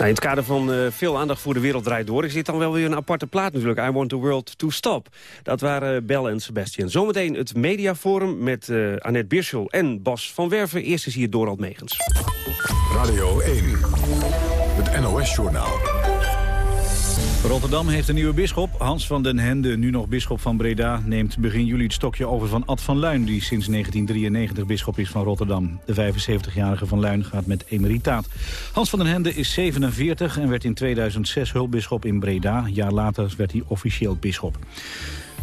In het kader van uh, veel aandacht voor de wereld draait door... is dit dan wel weer een aparte plaat natuurlijk. I Want the World to Stop. Dat waren Bell en Sebastian. Zometeen het mediaforum met uh, Annette Birschel en Bas van Werven. Eerst is hier Dorald Megens. Radio 1, het NOS-journaal. Rotterdam heeft een nieuwe bisschop. Hans van den Hende, nu nog bisschop van Breda... neemt begin juli het stokje over van Ad van Luin... die sinds 1993 bisschop is van Rotterdam. De 75-jarige van Luin gaat met emeritaat. Hans van den Hende is 47 en werd in 2006 hulpbisschop in Breda. Een jaar later werd hij officieel bisschop.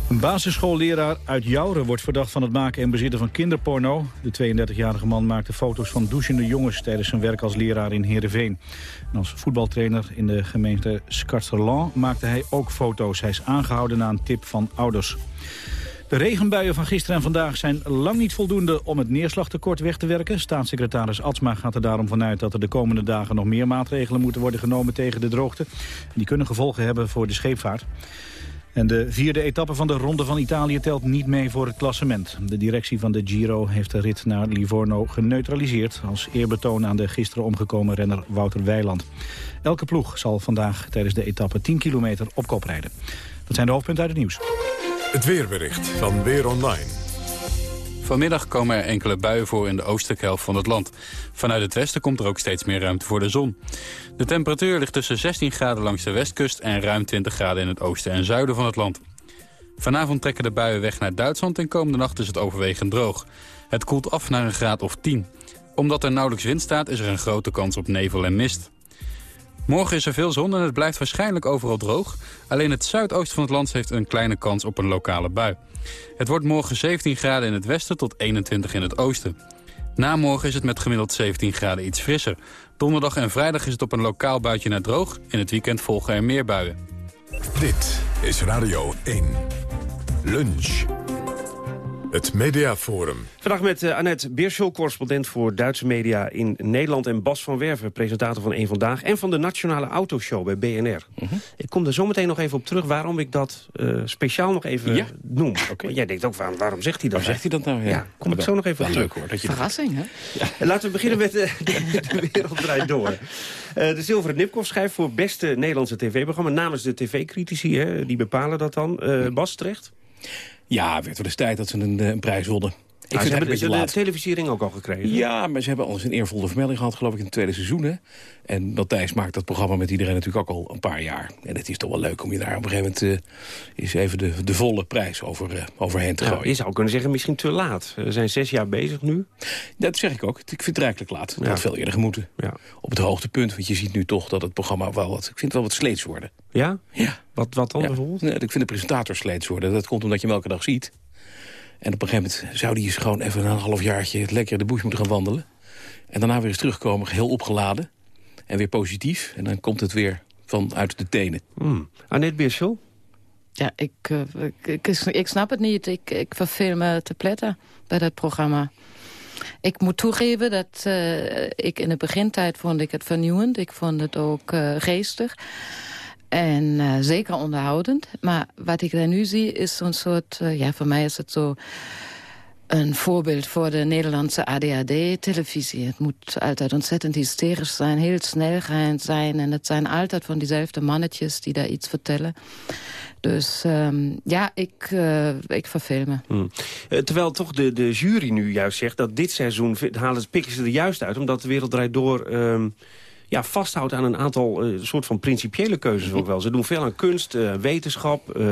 Een basisschoolleraar uit Jouren wordt verdacht van het maken en bezitten van kinderporno. De 32-jarige man maakte foto's van douchende jongens tijdens zijn werk als leraar in Heerenveen. En als voetbaltrainer in de gemeente Scarterland maakte hij ook foto's. Hij is aangehouden na een tip van ouders. De regenbuien van gisteren en vandaag zijn lang niet voldoende om het neerslagtekort weg te werken. Staatssecretaris Atsma gaat er daarom vanuit dat er de komende dagen nog meer maatregelen moeten worden genomen tegen de droogte. Die kunnen gevolgen hebben voor de scheepvaart. En de vierde etappe van de Ronde van Italië telt niet mee voor het klassement. De directie van de Giro heeft de rit naar Livorno geneutraliseerd... als eerbetoon aan de gisteren omgekomen renner Wouter Weiland. Elke ploeg zal vandaag tijdens de etappe 10 kilometer op kop rijden. Dat zijn de hoofdpunten uit het nieuws. Het weerbericht van Weer Online. Vanmiddag komen er enkele buien voor in de oostelijke helft van het land. Vanuit het westen komt er ook steeds meer ruimte voor de zon. De temperatuur ligt tussen 16 graden langs de westkust... en ruim 20 graden in het oosten en zuiden van het land. Vanavond trekken de buien weg naar Duitsland en komende nacht is het overwegend droog. Het koelt af naar een graad of 10. Omdat er nauwelijks wind staat is er een grote kans op nevel en mist. Morgen is er veel zon en het blijft waarschijnlijk overal droog. Alleen het zuidoosten van het land heeft een kleine kans op een lokale bui. Het wordt morgen 17 graden in het westen tot 21 in het oosten. Na morgen is het met gemiddeld 17 graden iets frisser. Donderdag en vrijdag is het op een lokaal buitje naar droog. In het weekend volgen er meer buien. Dit is Radio 1. Lunch. Het Mediaforum. Vandaag met uh, Annette Beerschel, correspondent voor Duitse media in Nederland... en Bas van Werven, presentator van Eén Vandaag... en van de Nationale Autoshow bij BNR. Mhm. Ik kom er zo meteen nog even op terug waarom ik dat uh, speciaal nog even ja? noem. Okay. Jij denkt ook, waarom, waarom zegt hij dat? Waarom zegt hij dat nou? Ja, ja kom ik zo nog even op terug. Leuk hoor. Dat je Verrassing, hè? Ja. Laten we beginnen met uh, [LAUGHS] de, de Wereld Draait Door. Uh, de Zilveren Nipkoff schrijft voor beste Nederlandse tv-programma... namens de tv-critici, die bepalen dat dan. Bas, terecht? Ja, werd wel eens tijd dat ze een, eh, een prijs wonnen. Ik vind ze hebben de, de televisiering ook al gekregen. Ja, maar ze hebben al eens een eervolle vermelding gehad, geloof ik, in het tweede seizoen. Hè? En Matthijs maakt dat programma met iedereen natuurlijk ook al een paar jaar. En het is toch wel leuk om je daar op een gegeven moment uh, eens even de, de volle prijs over, uh, overheen te gooien. je zou kunnen zeggen, misschien te laat. We zijn zes jaar bezig nu. Dat zeg ik ook. Ik vind het rijkelijk laat. Dat had veel eerder gemoeten. Ja. Op het hoogtepunt, want je ziet nu toch dat het programma wel wat... Ik vind het wel wat sleets worden. Ja? Ja. Wat, wat dan bijvoorbeeld? Nee, ik vind de presentator sleets worden. Dat komt omdat je hem elke dag ziet. En op een gegeven moment zou die eens gewoon even een halfjaartje... lekker de bush moeten gaan wandelen. En daarna weer eens terugkomen, heel opgeladen. En weer positief. En dan komt het weer vanuit de tenen. Mm. Annette Birschel? Ja, ik, uh, ik, ik, snap het niet. Ik, ik verveel me te pletten bij dat programma. Ik moet toegeven dat uh, ik in de begintijd vond ik het vernieuwend. Ik vond het ook uh, geestig. En uh, zeker onderhoudend. Maar wat ik daar nu zie is zo'n soort... Uh, ja, voor mij is het zo een voorbeeld voor de Nederlandse ADHD-televisie. Het moet altijd ontzettend hysterisch zijn, heel snel gaan zijn. En het zijn altijd van diezelfde mannetjes die daar iets vertellen. Dus um, ja, ik, uh, ik verveel me. Hmm. terwijl toch de, de jury nu juist zegt dat dit seizoen... halen, pikken ze er juist uit, omdat de wereld draait door... Um ja, vasthoudt aan een aantal uh, soort van principiële keuzes ook wel. Ze doen veel aan kunst, uh, wetenschap. Uh,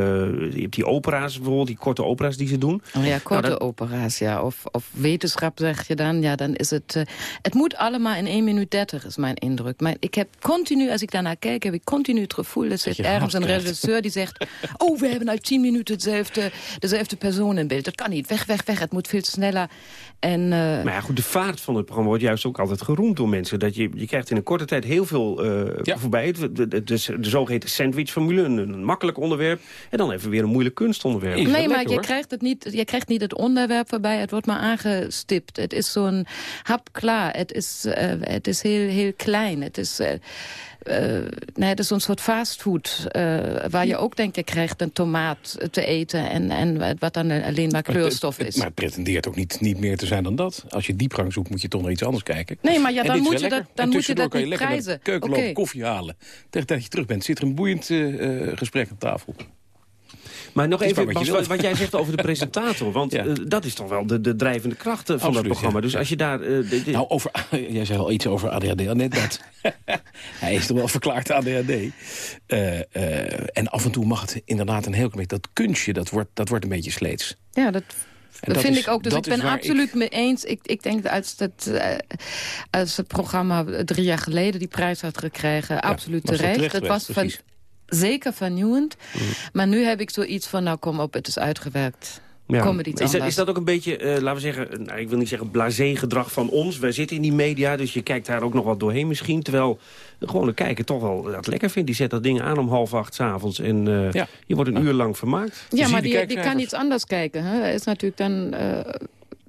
je hebt die opera's bijvoorbeeld, die korte opera's die ze doen. Oh ja, korte nou, opera's, ja. Of, of wetenschap zeg je dan. Ja, dan is het... het moet allemaal in 1 minuut 30, is mijn indruk. Maar ik heb continu, als ik daarnaar kijk, heb ik continu het gevoel... er zit ergens een regisseur die zegt... [LAUGHS] oh, we hebben al 10 minuten dezelfde, dezelfde persoon in beeld. Dat kan niet. Weg, weg, weg. Het moet veel sneller. En, maar ja, goed, de vaart van het programma wordt juist ook altijd geroemd door mensen. Dat je, je krijgt in een korte tijd heel veel uh, voorbij. De, de, de, de zogeheten sandwichformule, een, een makkelijk onderwerp. En dan even weer een moeilijk kunstonderwerp. Nee, maar je krijgt, het niet, je krijgt niet het onderwerp voorbij. Het wordt maar aangestipt. Het is zo'n hap klaar. Het is, uh, het is heel, heel klein. Het is... Uh, nee, dat is een soort fastfood. Uh, waar je ook, denk ik, krijgt een tomaat te eten... en, en wat dan alleen maar kleurstof is. Maar het pretendeert ook niet, niet meer te zijn dan dat. Als je diepgang zoekt, moet je toch naar iets anders kijken. Nee, maar ja, dan moet je dat, dan moet je dat okay. lopen, koffie halen. Tegen dat je terug bent, zit er een boeiend uh, gesprek aan tafel. Maar nog even, Bas, wat, wat, jij zegt over de [LAUGHS] presentator. Want ja. uh, dat is toch wel de, de drijvende kracht van Absoluut, dat programma. Ja. Dus als je daar... Uh, de, de... Nou, over, [LAUGHS] jij zei al iets over ADHD. Net dat. [LAUGHS] Hij is toch wel verklaard ADHD. Uh, en af en toe mag het inderdaad een heel klein Dat kunstje, dat wordt, dat wordt een beetje sleets. Ja, dat dat, dat, vind is, ik ook. Dus ik ben absoluut ik... mee eens. Ik, ik denk dat als het, uh, als het programma drie jaar geleden die prijs had gekregen... Ja, absoluut terecht. terecht. Het was van, zeker vernieuwend. Mm. Maar nu heb ik zoiets van, nou kom op, het is uitgewerkt. Ja. Is, dat, is dat ook een beetje, uh, laten we zeggen, nou, ik wil niet zeggen blasé gedrag van ons. Wij zitten in die media, dus je kijkt daar ook nog wat doorheen misschien. Terwijl de gewone kijker toch wel dat lekker vindt. Die zet dat ding aan om half acht s'avonds en uh, ja. je wordt een uur lang vermaakt. Ja, maar die, die, kan iets anders kijken. Hè? is natuurlijk dan... Uh,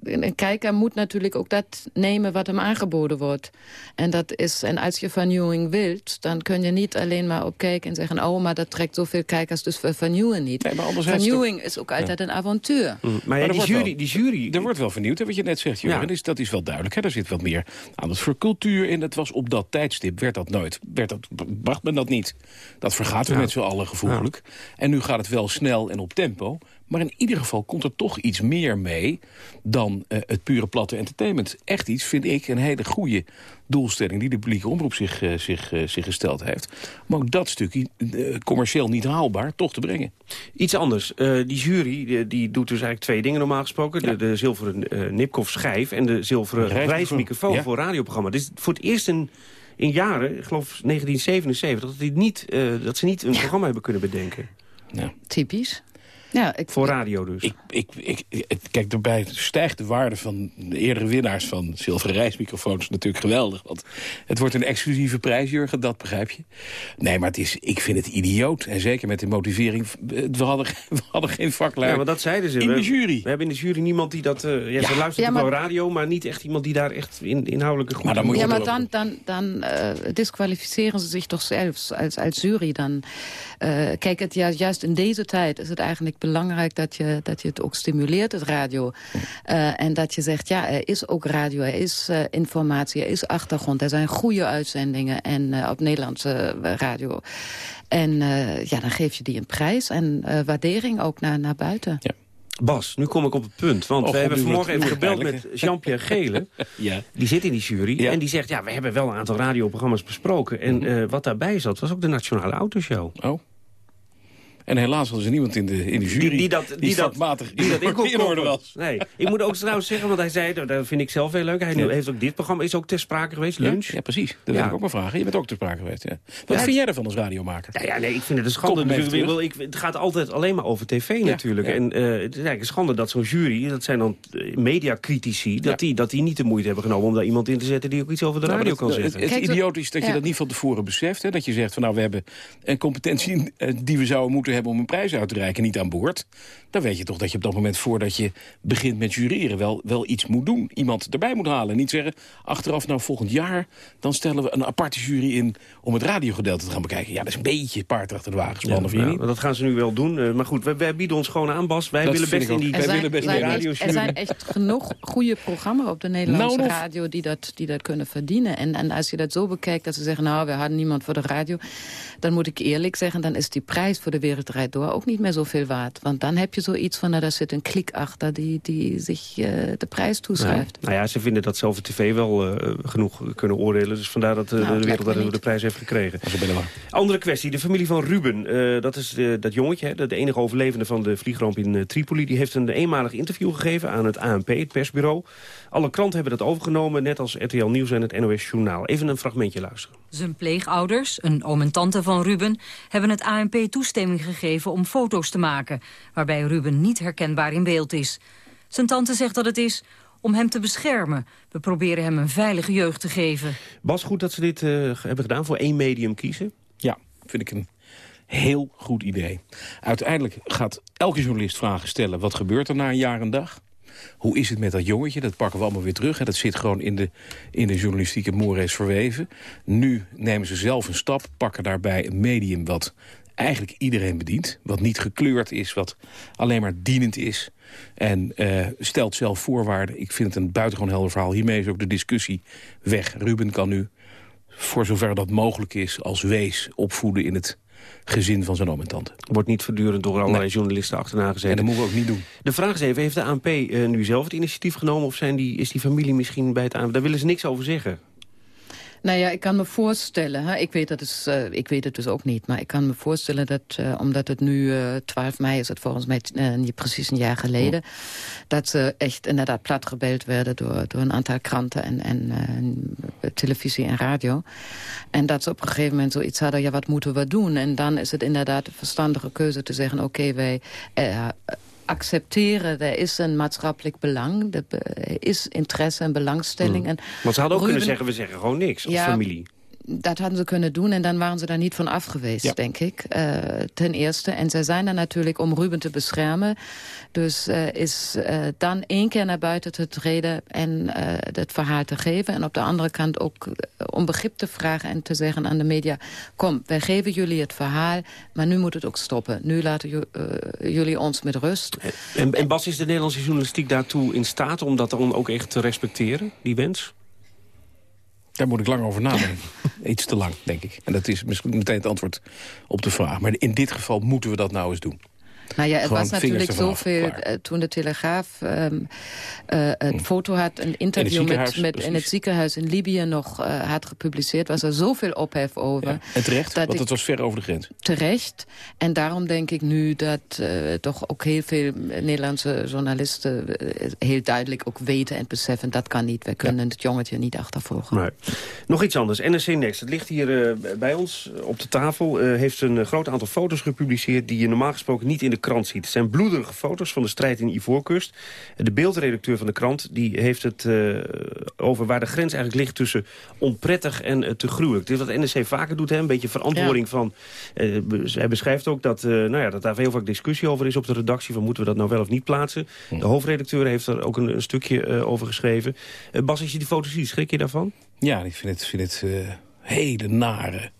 een kijker moet natuurlijk ook dat nemen wat hem aangeboden wordt. En, dat is, en als je vernieuwing wilt, dan kun je niet alleen maar op kijken en zeggen... oh, maar dat trekt zoveel kijkers, dus we vernieuwen niet. Nee, vernieuwing is ook altijd een avontuur. Mm. Maar, ja, die, jury, die jury... Er wordt wel vernieuwd, wat je net zegt, Jurgen. Ja. Dus dat is wel duidelijk. Hè? Er zit wat meer aan het voor cultuur in. Het was op dat tijdstip, werd dat nooit. Werd dat, bracht men dat niet. Dat vergaat we met z'n allen gevoelig. En nu gaat het wel snel en op tempo. Maar in ieder geval komt er toch iets meer mee dan uh, het pure platte entertainment. Echt iets, vind ik, een hele goede doelstelling... die de publieke omroep zich, uh, zich, uh, zich gesteld heeft. Maar ook dat stukje, commercieel niet haalbaar, toch te brengen. Iets anders. die jury die, die, doet dus eigenlijk twee dingen normaal gesproken. Ja. De, de, zilveren Nipkoff schijf en de zilveren reismicrofoon ja. voor radioprogramma. Dit is voor het eerst in in jaren, ik geloof 1977, dat, die niet, dat ze niet een programma hebben kunnen bedenken. Ja. Typisch. Ja, ik, Voor radio dus. Ik, ik, ik, kijk, daarbij stijgt de waarde van de eerdere winnaars van zilveren reismicrofoons natuurlijk geweldig. Want het wordt een exclusieve prijs, Jurgen, dat begrijp je. Nee, maar het is, ik vind het idioot. En zeker met de motivering, we hadden, [LAUGHS] we hadden geen vaklijn Ja, maar dat zeiden ze. In de jury. We hebben in de jury niemand die dat... Uh, ja, ze luistert ja, maar... radio, maar niet echt iemand die daar echt in, inhoudelijke goed... Maar dan moet ja, maar dan, dan, dan uh, disqualificeren ze zich toch zelfs als, als jury. Dan, uh, kijk, het, ja, juist in deze tijd is het eigenlijk belangrijk dat je, dat je het ook stimuleert, het radio. Uh, en dat je zegt, ja, er is ook radio, er is uh, informatie, er is achtergrond. Er zijn goede uitzendingen en, uh, op Nederlandse radio. En ja, dan geef je die een prijs en waardering ook naar, naar buiten. Ja. Bas, nu kom ik op het punt. Want we hebben vanmorgen even gebeld met Jean-Pierre Gele. [LAUGHS] ja. Die zit in die jury. Ja. En die zegt, ja, we hebben wel een aantal radioprogramma's besproken. En uh, wat daarbij zat, was ook de Nationale Autoshow. Oh. En helaas was er niemand in de, in de jury die, die dat, die, dat, die dat in, in orde was. Nee, ik moet ook trouwens zeggen, want hij zei, dat vind ik zelf heel leuk. Hij heeft ook dit programma, is ook ter sprake geweest, lunch. Ja, precies. Dat ja. wil ik ook maar vragen. Je bent ook ter sprake geweest, ja. Wat vind jij ervan als radiomaker? Ja, ja, nee, ik vind het een schande. Ik, ik, het gaat altijd alleen maar over tv natuurlijk. En uh, het is eigenlijk een schande dat zo'n jury, dat zijn dan eh, mediacritici, dat, die, dat die niet de moeite hebben genomen om daar iemand in te zetten die ook iets over de radio kan zeggen. Het, het, het idioot is dat je dat niet van tevoren beseft. Hè? Dat je zegt van nou, we hebben een competentie eh, die we zouden moeten hebben om een prijs uit te reiken niet aan boord... dan weet je toch dat je op dat moment voordat je begint met jureren... wel, wel iets moet doen, iemand erbij moet halen. Niet zeggen, achteraf nou volgend jaar... dan stellen we een aparte jury in om het radiogedeelte te gaan bekijken. Ja, dat is een beetje paard achter de wagen spannen, ja, niet? Dat gaan ze nu wel doen. Uh, maar goed, wij, wij, bieden ons gewoon aan, Bas. Wij willen best in die, wij willen best radio Er zijn echt genoeg goede programma's op de Nederlandse nou, radio... Die dat, die dat kunnen verdienen. En, en als je dat zo bekijkt, dat ze zeggen... nou, we hadden niemand voor de radio... dan moet ik eerlijk zeggen, dan is die prijs voor de Wereldrijd Door ook niet meer zoveel waard. Want dan heb je zoiets van, nou, daar zit een klik achter die, die zich uh, de prijs toeschrijft. Nou ja, ze vinden dat zelf de tv wel uh, genoeg kunnen oordelen. Dus vandaar dat uh, nou, de wereld de, de prijs heeft gekregen. Andere kwestie, de familie van Ruben. dat is dat jongetje, de, de, enige overlevende van de vliegramp in Tripoli. Die heeft een eenmalig interview gegeven aan het ANP, het persbureau. Alle kranten hebben dat overgenomen, net als RTL Nieuws en het NOS Journaal. Even een fragmentje luisteren. Zijn pleegouders, een oom en tante van Ruben... hebben het ANP toestemming gegeven om foto's te maken... waarbij Ruben niet herkenbaar in beeld is. Zijn tante zegt dat het is om hem te beschermen. We proberen hem een veilige jeugd te geven. Bas, goed dat ze dit uh, hebben gedaan, voor één medium kiezen? Ja, vind ik een heel goed idee. Uiteindelijk gaat elke journalist vragen stellen... wat gebeurt er na een jaar en dag? Hoe is het met dat jongetje? Dat pakken we allemaal weer terug. Hè. Dat zit gewoon in de, in de journalistieke mores verweven. Nu nemen ze zelf een stap, pakken daarbij een medium... wat eigenlijk iedereen bedient. Wat niet gekleurd is, wat alleen maar dienend is. En uh, stelt zelf voorwaarden. Ik vind het een buitengewoon helder verhaal. Hiermee is ook de discussie weg. Ruben kan nu, voor zover dat mogelijk is, als wees opvoeden in het gezin van zijn oom en tante. Wordt niet voortdurend door allerlei journalisten achterna gezeten. En dat moeten we ook niet doen. De vraag is even, heeft de ANP uh, nu zelf het initiatief genomen... of zijn die, is die familie misschien bij het ANP? Daar willen ze niks over zeggen. Nou ja, ik kan me voorstellen, hè, ik, weet het dus, uh, ik weet het dus ook niet... maar ik kan me voorstellen dat, uh, omdat het nu uh, 12 mei is... het volgens mij niet precies een jaar geleden... Oh. dat ze echt inderdaad platgebeld werden door, door een aantal kranten... en, en televisie en radio. En dat ze op een gegeven moment zoiets hadden... ja, wat moeten we doen? En dan is het inderdaad een verstandige keuze te zeggen... oké, okay, wij accepteren. Er is een maatschappelijk belang. Er is interesse en belangstelling. Mm. En maar ze hadden ook Ruben, kunnen zeggen, we zeggen gewoon niks als ja, familie dat hadden ze kunnen doen en dan waren ze daar niet van af geweest, ja. denk ik. Uh, ten eerste. En zij zijn er natuurlijk om Ruben te beschermen. Dus uh, is uh, dan één keer naar buiten te treden en het verhaal te geven. En op de andere kant ook om begrip te vragen en te zeggen aan de media... kom, wij geven jullie het verhaal, maar nu moet het ook stoppen. Nu laten jullie ons met rust. En, en Bas, is de Nederlandse journalistiek daartoe in staat om dat dan ook echt te respecteren, die wens? Daar moet ik lang over nadenken. [LAUGHS] Iets te lang, denk ik. En dat is misschien meteen het antwoord op de vraag. Maar in dit geval moeten we dat nou eens doen. Nou ja, het was natuurlijk zoveel uh, toen de Telegraaf um, uh, een hm. foto had, een interview in met, met in het ziekenhuis in Libië nog uh, had gepubliceerd, was er zoveel ophef over. Ja. En terecht, dat want het was ver over de grens. Terecht. En daarom denk ik nu dat toch ook heel veel Nederlandse journalisten heel duidelijk ook weten en beseffen dat kan niet. We kunnen ja. het jongetje niet achtervolgen. Nee. Nog iets anders. NRC Next, het ligt hier bij ons op de tafel, heeft een groot aantal foto's gepubliceerd die je normaal gesproken niet in de krant ziet. Het zijn bloederige foto's van de strijd in Ivoorkust. De beeldredacteur van de krant die heeft het uh, over waar de grens eigenlijk ligt... tussen onprettig en uh, te gruwelijk. Dit is wat NSC vaker doet, hè? een beetje verantwoording ja. van... Uh, hij beschrijft ook dat, nou ja, dat daar heel vaak discussie over is op de redactie... van moeten we dat nou wel of niet plaatsen. Hm. De hoofdredacteur heeft er ook een, een stukje over geschreven. Bas, als je die foto's ziet, schrik je daarvan? Ja, ik vind het, vind het hele nare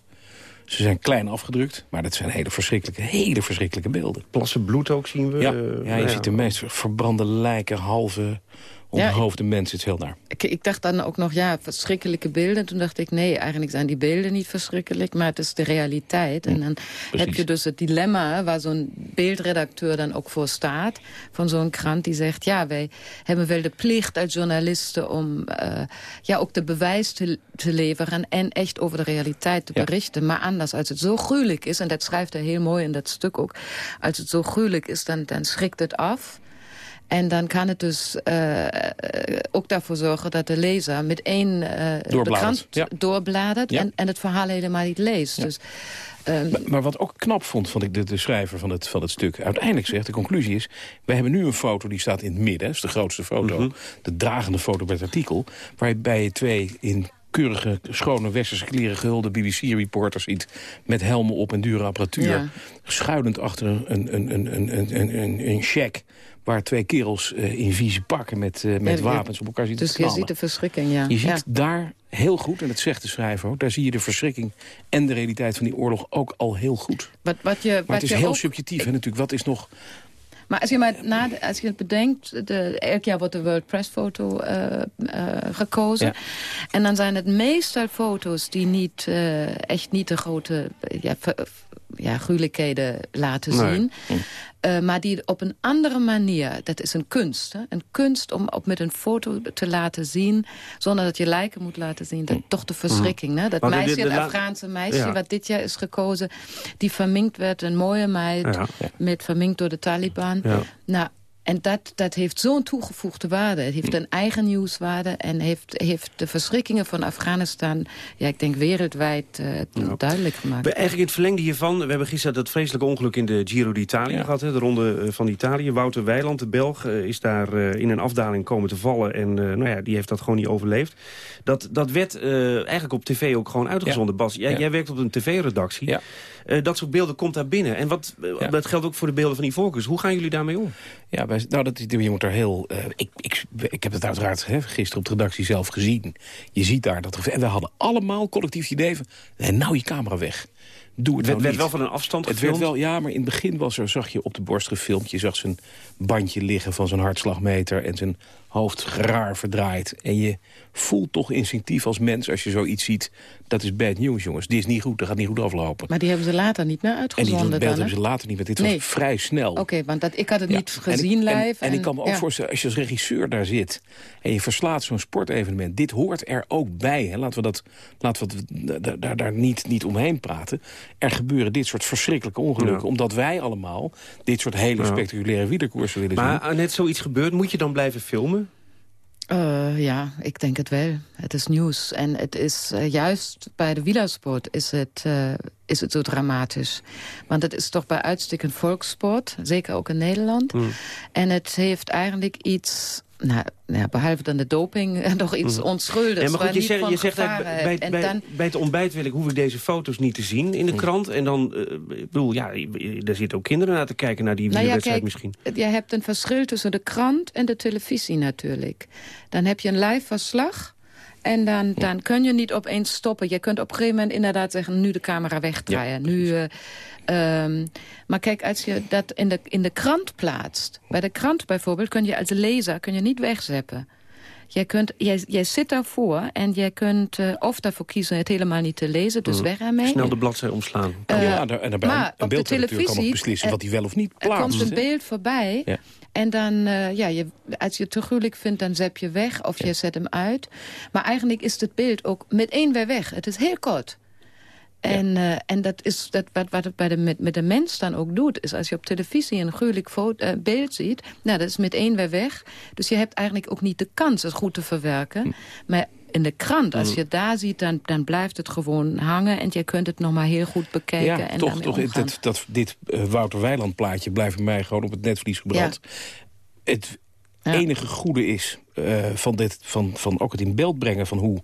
ze zijn klein afgedrukt, maar dat zijn hele verschrikkelijke, hele verschrikkelijke beelden. Plassen bloed ook zien we. Ja, ja je ja. ziet de meest verbrande lijken, halve onthoofde ja, mensen. Het is heel naar. Ik, ik, dacht dan ook nog, ja, verschrikkelijke beelden. Toen dacht ik, nee, eigenlijk zijn die beelden niet verschrikkelijk... maar het is de realiteit. En dan Precies. heb je dus het dilemma waar zo'n beeldredacteur dan ook voor staat... van zo'n krant die zegt, ja, wij hebben wel de plicht als journalisten... om uh, ja, ook de bewijs te, te leveren en echt over de realiteit te ja. berichten. Maar anders, als het zo gruwelijk is... en dat schrijft hij heel mooi in dat stuk ook... als het zo gruwelijk is, dan, dan schrikt het af... En dan kan het dus uh, ook daarvoor zorgen dat de lezer met één uh, de krant ja. doorbladert... Ja. En, en het verhaal helemaal niet leest. Ja. Dus, um, maar, maar, wat ook knap vond, vond ik de, de schrijver van het, van het stuk... uiteindelijk zegt, de conclusie is... wij hebben nu een foto die staat in het midden. Dat is de grootste foto. Mm -hmm. De dragende foto bij het artikel. Waarbij je twee in keurige, schone westerse kleren gehulde BBC-reporters ziet... met helmen op en dure apparatuur. Ja. Schuilend achter een, een, een, een, een, een, een check waar twee kerels uh, in vieze pakken met, uh, met wapens op elkaar zitten dus Dus je ziet de verschrikking, ja. Je ziet daar heel goed, en dat zegt de schrijver ook... daar zie je de verschrikking en de realiteit van die oorlog ook al heel goed. Wat, wat je, maar wat het is je heel ook, subjectief, hè, natuurlijk. Wat is nog... Maar als je, maar na, als je het bedenkt, de, elk jaar wordt de World Press foto uh, uh, gekozen. Ja. En dan zijn het meestal foto's die niet, uh, echt niet de grote ja, ja, gruwelijkheden laten nee. zien. Hm. Uh, maar die op een andere manier, dat is een kunst. Hè? Een kunst om op met een foto te laten zien... zonder dat je lijken moet laten zien. Dat, toch de verschrikking. Hè? Dat maar meisje, het Afghaanse meisje ja. wat dit jaar is gekozen... die verminkt werd, een mooie meid... Ja. met verminkt door de Taliban. Nou, en dat, dat heeft zo'n toegevoegde waarde. Het heeft een eigen nieuwswaarde en heeft, heeft de verschrikkingen van Afghanistan... ja, ik denk wereldwijd uh, ja. duidelijk gemaakt. We, eigenlijk in het verlengde hiervan, we hebben gisteren dat vreselijke ongeluk in de Giro d'Italia ja. gehad. Hè, de ronde van Italië. Wouter Weiland, de Belg, uh, is daar uh, in een afdaling komen te vallen. En nou ja, die heeft dat gewoon niet overleefd. Dat, dat werd eigenlijk op tv ook gewoon uitgezonden. Ja. Bas, jij, jij werkt op een tv-redactie. Ja. Uh, dat soort beelden komt daar binnen. En wat, ja. dat geldt ook voor de beelden van Ivorcus. Hoe gaan jullie daarmee om? Ja, wij, nou, dat je moet er heel... Uh, ik, ik, ik heb het uiteraard hè, gisteren op de redactie zelf gezien. Je ziet daar dat... En we hadden allemaal collectief idee van... En nou je camera weg. Doe het, het werd, nou wel van een afstand Het werd wel, ja, maar in het begin was er, zag je op de borst gefilmd... je zag zijn bandje liggen van zijn hartslagmeter... en zijn hoofd raar verdraaid. En je voelt toch instinctief als mens, als je zoiets ziet... dat is bad news, jongens. Dit is niet goed, dat gaat niet goed aflopen. Maar die hebben ze later niet meer uitgezonden En die beeld hebben ze later niet meer. Dit was vrij snel. Oké, want dat, ik had het niet gezien live. En, en, ik kan me ook voorstellen, als je als regisseur daar zit... en je verslaat zo'n sportevenement, dit hoort er ook bij. Hè. Laten we, dat, laten we dat, daar, daar niet, niet omheen praten. Er gebeuren dit soort verschrikkelijke ongelukken... omdat wij allemaal dit soort hele spectaculaire wielerkoersen willen zien. Maar net zoiets gebeurt, moet je dan blijven filmen? Uh, ja, ik denk het wel. Het is nieuws. En het is uh, juist bij de wielersport is het, uh, is het zo dramatisch. Want het is toch bij uitstek een volkssport. Zeker ook in Nederland. Mm. En het heeft eigenlijk iets nou, nou, behalve dan de doping, [LAUGHS] nog iets mm. onschuldigs. Ja, maar goed, je, zegt, je zegt bij, bij, dan... bij, het ontbijt wil ik, hoef ik deze foto's niet te zien in de krant. En dan, uh, ik bedoel, ja, daar zitten ook kinderen naar te kijken, naar die nou wedstrijd misschien. Je hebt een verschil tussen de krant en de televisie natuurlijk. Dan heb je een live verslag en dan, dan kun je niet opeens stoppen. Je kunt op een gegeven moment inderdaad zeggen... nu de camera wegdraaien. nu, uh, um, maar kijk, als je dat in de, in de krant plaatst... bij de krant bijvoorbeeld kun je als lezer kun je niet wegzeppen. Jij, kunt, jij, jij zit daarvoor en jij kunt uh, of daarvoor kiezen het helemaal niet te lezen, dus mm. weg ermee. Snel de bladzij omslaan. Uh, ja, en daarbij maar een beeldredacteur kan ook beslissen wat hij wel of niet plaatst. Er komt een beeld voorbij ja. En dan, uh, ja, je, als je het te gruwelijk vindt, dan zet je weg of je zet hem uit. Maar eigenlijk is het beeld ook meteen weer weg. Het is heel kort. En, ja. uh, en dat is dat, wat, wat het bij de, met, met de mens dan ook doet... is als je op televisie een gruwelijk foto, uh, beeld ziet... nou, dat is meteen weer weg. Dus je hebt eigenlijk ook niet de kans het goed te verwerken. Hm. Maar in de krant, als je het daar ziet, dan, dan blijft het gewoon hangen... en je kunt het nog maar heel goed bekijken ja, en toch, toch dat, dat, dit uh, Wouter Weiland plaatje blijft bij mij gewoon op het netvlies gebrand. Ja. Het enige goede is uh, van, dit, van, van ook het in beeld brengen van hoe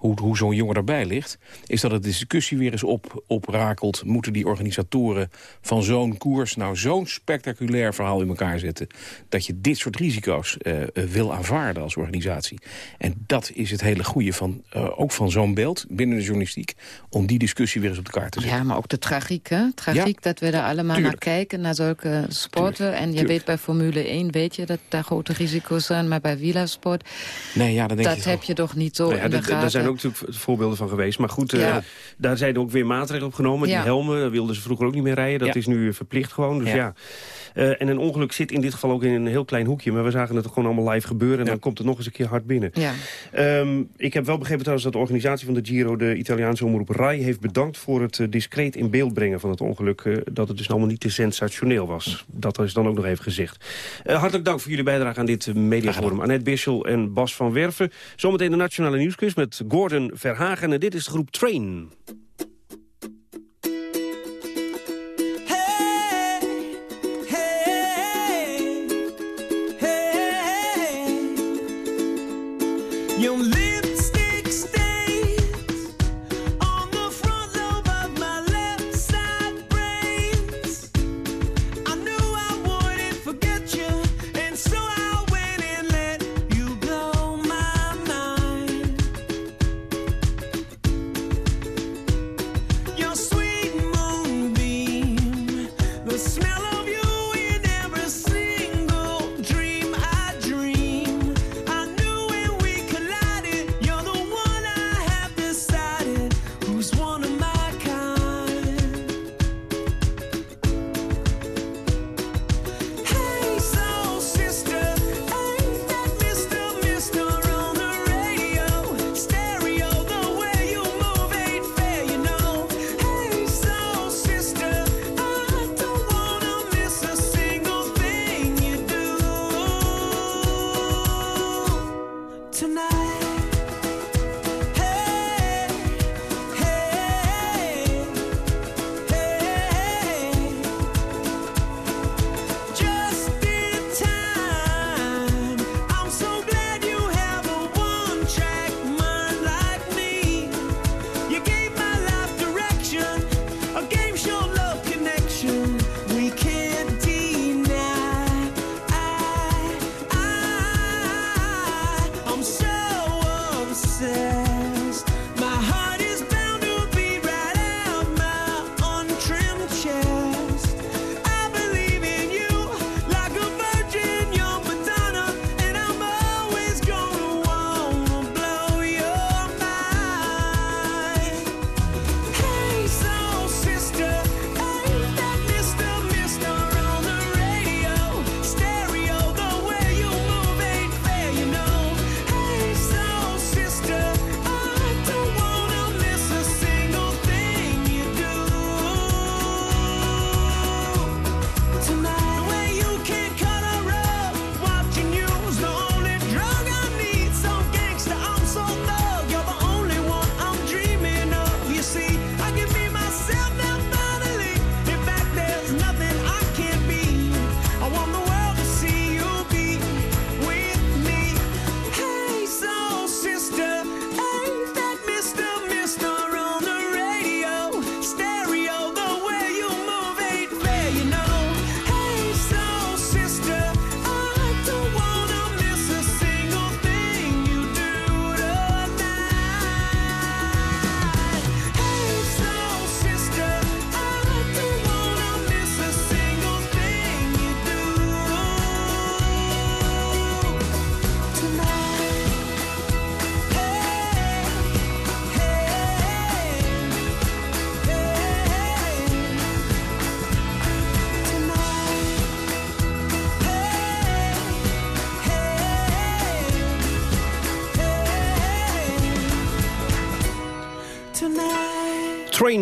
hoe, hoe zo'n jongen erbij ligt... is dat het de discussie weer eens op, oprakelt. Moeten die organisatoren van zo'n koers... nou zo'n spectaculair verhaal in elkaar zetten... dat je dit soort risico's uh, wil aanvaarden als organisatie. En dat is het hele goede van, uh, ook van zo'n beeld binnen de journalistiek... om die discussie weer eens op de kaart te zetten. Ja, maar ook de tragiek, hè? Tragiek ja, dat we daar allemaal tuurlijk. naar kijken, naar zulke sporten. Tuurlijk, en je tuurlijk. weet bij Formule 1, weet je, dat daar grote risico's zijn. Maar bij wielersport, nee, ja, dan denk dat je heb je toch niet zo nee, in de gaten. Ook natuurlijk voorbeelden van geweest. Maar goed, uh, daar zijn ook weer maatregelen op genomen. Die helmen wilden ze vroeger ook niet meer rijden. Dat is nu verplicht gewoon. Dus ja. Uh, en een ongeluk zit in dit geval ook in een heel klein hoekje. Maar we zagen het gewoon allemaal live gebeuren. En dan komt het nog eens een keer hard binnen. Um, ik heb wel begrepen trouwens dat de organisatie van de Giro... de Italiaanse omroep RAI heeft bedankt voor het uh, discreet in beeld brengen van het ongeluk. Uh, dat het dus allemaal niet te sensationeel was. Dat is dan ook nog even gezegd. hartelijk dank voor jullie bijdrage aan dit mediaforum. Annette Bissel en Bas van Werven. Zometeen de Nationale Nieuwsquiz met Gordon Verhagen. En dit is de groep Train. You live.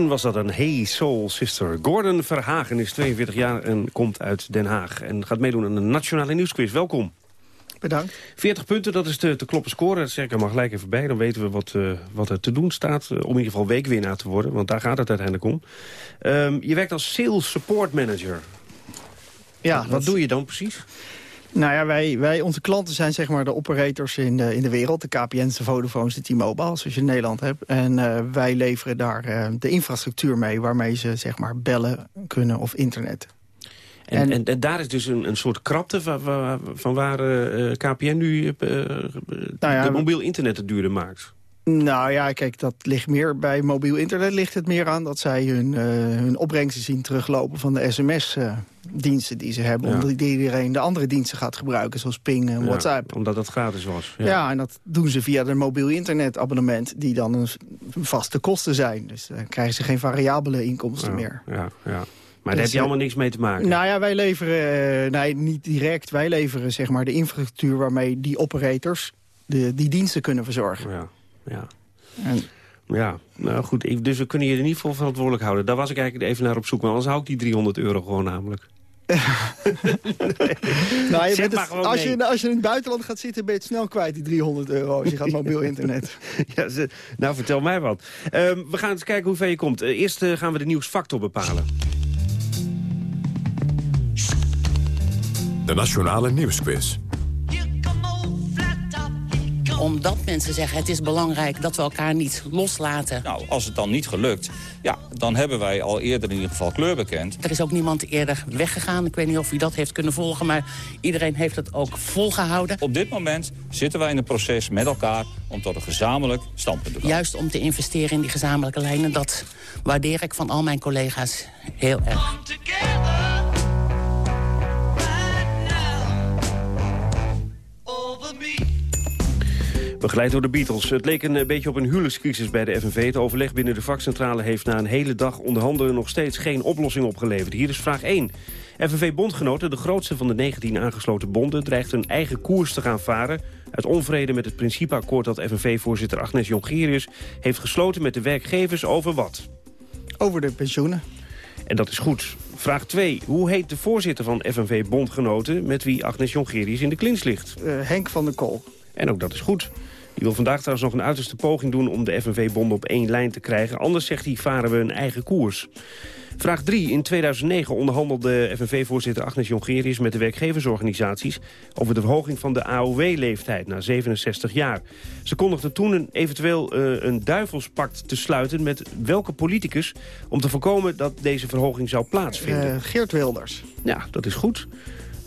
Was dat een Hey Soul Sister. Gordon Verhagen is 42 jaar en komt uit Den Haag. En gaat meedoen aan de Nationale Nieuwsquiz. Welkom. Bedankt. 40 punten, dat is de te kloppen score. Dat zeg ik er maar gelijk even bij. Dan weten we wat, uh, wat er te doen staat. Uh, om in ieder geval weekwinnaar te worden. Want daar gaat het uiteindelijk om. Um, je werkt als Sales Support Manager. Ja. Wat, wat doe je dan precies? Nou ja, wij, wij, onze klanten zijn zeg maar de operators in de, in de wereld. De KPN's, de Vodafones, de T-Mobile, zoals je in Nederland hebt. En uh, wij leveren daar uh, de infrastructuur mee... waarmee ze zeg maar bellen kunnen of internet. En, en, en, en daar is dus een, een soort krapte van, van, van waar uh, KPN nu nou ja, de mobiel internet het duurder maakt. Nou ja, kijk, dat ligt meer bij mobiel internet ligt het meer aan... dat zij hun, hun opbrengsten zien teruglopen van de sms-diensten uh, die ze hebben. Ja. Omdat iedereen de andere diensten gaat gebruiken, zoals Ping en ja, WhatsApp. Omdat dat gratis was. Ja. ja. en dat doen ze via de mobiel internetabonnement... die dan een vaste kosten zijn. Dus dan krijgen ze geen variabele inkomsten meer. Ja, ja. Maar daar heb je allemaal niks mee te maken? Nou ja, wij leveren, uh, nee, niet direct. Wij leveren zeg maar de infrastructuur waarmee die operators de, die diensten kunnen verzorgen. Ja, ja. En... Ja, nou goed, dus we kunnen je er niet voor verantwoordelijk houden. Daar was ik eigenlijk even naar op zoek, maar anders hou ik die 300 euro gewoon namelijk. [LAUGHS] nou, je bent het, als, je, als je in het buitenland gaat zitten, ben je het snel kwijt, die 300 euro, als je gaat mobiel internet. [LAUGHS] ja, ze, nou, vertel mij wat. Um, we gaan eens kijken hoe ver je komt. Uh, eerst uh, gaan we de nieuwsfactor bepalen. De Nationale Nieuwsquiz omdat mensen zeggen het is belangrijk dat we elkaar niet loslaten. Nou, als het dan niet gelukt, ja, dan hebben wij al eerder in ieder geval kleur bekend. Er is ook niemand eerder weggegaan. Ik weet niet of u dat heeft kunnen volgen, maar iedereen heeft het ook volgehouden. Op dit moment zitten wij in het proces met elkaar om tot een gezamenlijk standpunt te komen. Juist om te investeren in die gezamenlijke lijnen, dat waardeer ik van al mijn collega's heel erg. Begeleid door de Beatles. Het leek een beetje op een huwelijkscrisis bij de FNV. Het overleg binnen de vakcentrale heeft na een hele dag onderhandelen nog steeds geen oplossing opgeleverd. Hier is vraag 1. FNV-bondgenoten, de grootste van de 19 aangesloten bonden... dreigt een eigen koers te gaan varen... uit onvrede met het principeakkoord dat FNV-voorzitter Agnes Jongerius... heeft gesloten met de werkgevers over wat? Over de pensioenen. En dat is goed. Vraag 2. Hoe heet de voorzitter van FNV-bondgenoten... met wie Agnes Jongerius in de klins ligt? Uh, Henk van der Kool. En ook dat is goed. Die wil vandaag trouwens nog een uiterste poging doen om de FNV-bonden op één lijn te krijgen. Anders, zegt hij, varen we een eigen koers. Vraag 3. In 2009 onderhandelde FNV-voorzitter Agnes Jongerius met de werkgeversorganisaties over de verhoging van de AOW-leeftijd naar 67 jaar. Ze kondigde toen een eventueel uh, een duivelspact te sluiten met welke politicus om te voorkomen dat deze verhoging zou plaatsvinden. Uh, Geert Wilders. Ja, dat is goed.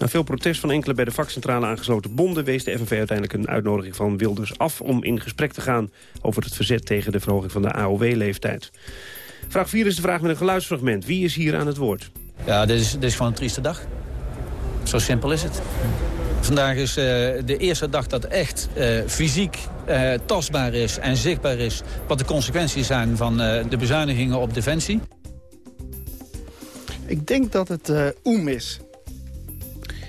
Na veel protest van enkele bij de vakcentrale aangesloten bonden... wees de FNV uiteindelijk een uitnodiging van Wilders af... om in gesprek te gaan over het verzet tegen de verhoging van de AOW-leeftijd. Vraag 4 is de vraag met een geluidsfragment. Wie is hier aan het woord? Ja, dit is, dit is gewoon een trieste dag. Zo simpel is het. Vandaag is uh, de eerste dag dat echt uh, fysiek uh, tastbaar is en zichtbaar is... wat de consequenties zijn van de bezuinigingen op Defensie. Ik denk dat het OEM is.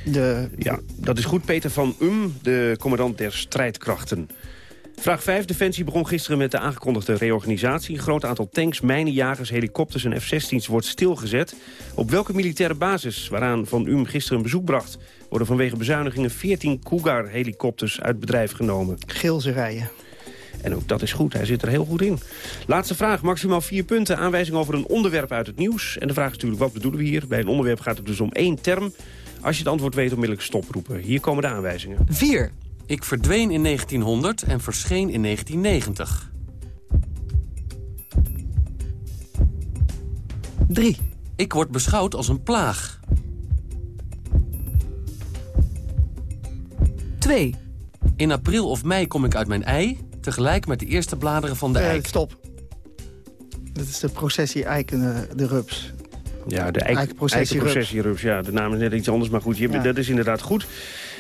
De... Ja, dat is goed. Peter van Um, de commandant der strijdkrachten. Vraag 5. Defensie begon gisteren met de aangekondigde reorganisatie. Een groot aantal tanks, mijnenjagers, helikopters en F-16's wordt stilgezet. Op welke militaire basis, waaraan Van Um gisteren een bezoek bracht... worden vanwege bezuinigingen 14 Cougar-helikopters uit bedrijf genomen? Geelzerijen. En ook dat is goed, hij zit er heel goed in. Laatste vraag, maximaal vier punten. Aanwijzing over een onderwerp uit het nieuws. En de vraag is natuurlijk, wat bedoelen we hier? Bij een onderwerp gaat het dus om één term... Als je het antwoord weet, onmiddellijk stoproepen. Hier komen de aanwijzingen. 4. Ik verdween in 1900 en verscheen in 1990. 3. Ik word beschouwd als een plaag. 2. In april of mei kom ik uit mijn ei... tegelijk met de eerste bladeren van de uh, eik. Stop. Dat is de processie eiken, de rups. Ja, de eikenprocessierups. Ja, de naam is net iets anders, maar goed, je, ja. dat is inderdaad goed.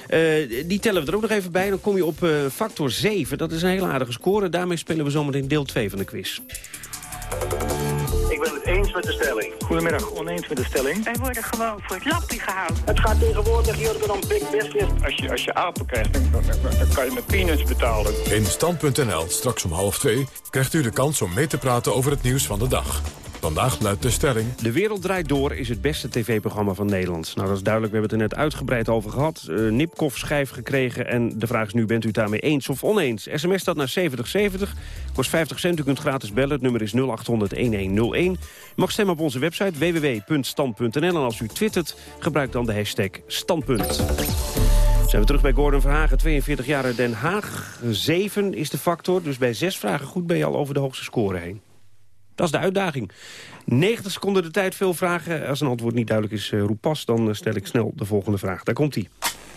Uh, die tellen we er ook nog even bij. Dan kom je op uh, factor 7. Dat is een hele aardige score. Daarmee spelen we zometeen deel 2 van de quiz. Ik ben het eens met de stelling. Goedemiddag, oneens met de stelling. Wij worden gewoon voor het lappie gehouden. Het gaat tegenwoordig hier om big business. Als je, als je apen krijgt, dan, dan, dan kan je met peanuts betalen. In Stand.nl, straks om half twee, krijgt u de kans om mee te praten over het nieuws van de dag. Vandaag luidt de stelling... De Wereld Draait Door is het beste tv-programma van Nederland. Nou, dat is duidelijk. We hebben het er net uitgebreid over gehad. Uh, Nipkoff schijf gekregen. En de vraag is nu, bent u het daarmee eens of oneens? SMS staat naar 7070. Kost 50 cent. U kunt gratis bellen. Het nummer is 0800-1101. U mag stemmen op onze website www.stand.nl. En als u twittert, gebruik dan de hashtag standpunt. Zijn we terug bij Gordon Verhagen, 42 jaar Den Haag. 7 is de factor, dus bij zes vragen goed ben je al over de hoogste score heen. Dat is de uitdaging. 90 seconden de tijd, veel vragen. Als een antwoord niet duidelijk is, roep pas. Dan stel ik snel de volgende vraag. Daar komt hij.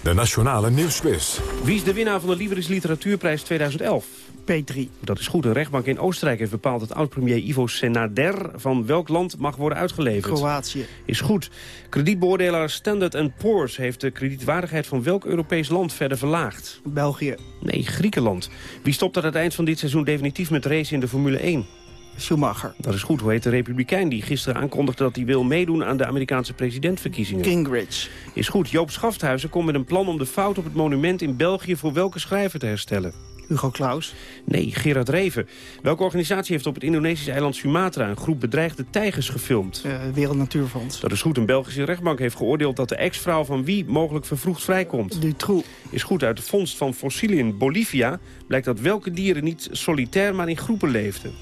De Nationale Nieuwsquiz. Wie is de winnaar van de Liberis Literatuurprijs 2011? P3. Dat is goed. Een rechtbank in Oostenrijk heeft bepaald dat oud-premier Ivo Senader van welk land mag worden uitgeleverd. Kroatië. Is goed. Kredietbeoordelaar Standard Poor's heeft de kredietwaardigheid van welk Europees land verder verlaagd? België. Nee, Griekenland. Wie stopt aan het eind van dit seizoen definitief met racen in de Formule 1? Schumacher. Dat is goed. Hoe heet de republikein die gisteren aankondigde dat hij wil meedoen aan de Amerikaanse presidentverkiezingen? Gingrich. Is goed. Joop Schafthuizen komt met een plan om de fout op het monument in België voor welke schrijver te herstellen? Hugo Claus. Nee, Gerard Reven. Welke organisatie heeft op het Indonesische eiland Sumatra... een groep bedreigde tijgers gefilmd? Uh, Wereld Natuurfonds. Dat is goed. Een Belgische rechtbank heeft geoordeeld... dat de ex-vrouw van wie mogelijk vervroegd vrijkomt. Dutroux. Is goed. Uit de vondst van fossielen in Bolivia... blijkt dat welke dieren niet solitair, maar in groepen leefden.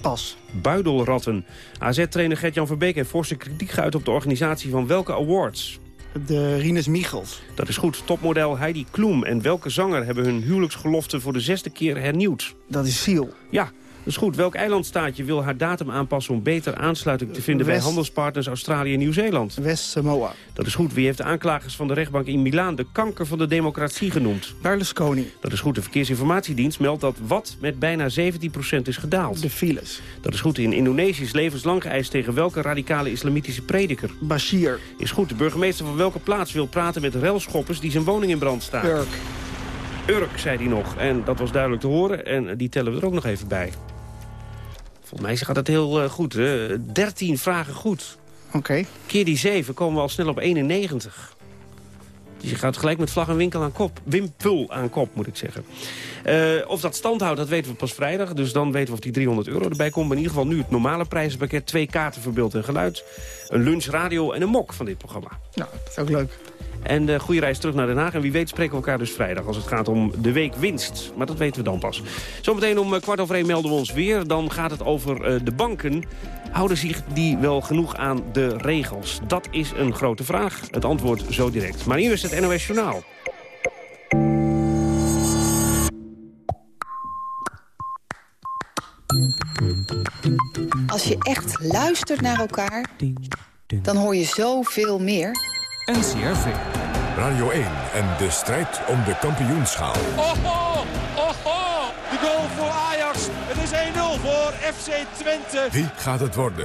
Pas. Buidelratten. AZ-trainer Gert-Jan Verbeek heeft forse kritiek geuit op de organisatie van welke awards? De Rinus Michels. Dat is goed. Topmodel Heidi Kloem en welke zanger hebben hun huwelijksgelofte voor de zesde keer hernieuwd? Dat is Siel. Ja, dat is goed. Welk eilandstaatje wil haar datum aanpassen om beter aansluiting te vinden West. bij handelspartners Australië en Nieuw-Zeeland? West-Samoa. Dat is goed. Wie heeft de aanklagers van de rechtbank in Milaan de kanker van de democratie genoemd? Berlusconi. Dat is goed. De Verkeersinformatiedienst meldt dat wat met bijna 17% is gedaald. De files. Dat is goed. In Indonesië is levenslang geëist tegen welke radicale islamitische prediker? Bashir. Is goed. De burgemeester van welke plaats wil praten met relschoppers die zijn woning in brand staan? Urk. Urk, zei hij nog. En dat was duidelijk te horen. En die tellen we er ook nog even bij. Volgens mij gaat het heel uh, goed. Hè? 13 vragen goed. Oké. Okay. Keer die 7 komen we al snel op 91. Dus je gaat gelijk met vlag en winkel aan kop. Wimpul aan kop, moet ik zeggen. Uh, of dat stand houdt, dat weten we pas vrijdag. Dus dan weten we of die 300 euro erbij komt. Maar in ieder geval nu het normale prijzenpakket. Twee kaarten voor beeld en geluid. Een lunch, radio en een mok van dit programma. Nou, dat is ook leuk. En de goede reis terug naar Den Haag. En wie weet spreken we elkaar dus vrijdag als het gaat om de week winst. Maar dat weten we dan pas. Zometeen om kwart over één melden we ons weer. Dan gaat het over uh, de banken. Houden zich die wel genoeg aan de regels? Dat is een grote vraag. Het antwoord zo direct. Maar hier is het NOS Journaal. Als je echt luistert naar elkaar, dan hoor je zoveel meer. NCRV. Radio 1 en de strijd om de kampioenschaal. Oh, oh, oh, oh. De goal voor Ajax. Het is 1-0 voor FC Twente. Wie gaat het worden?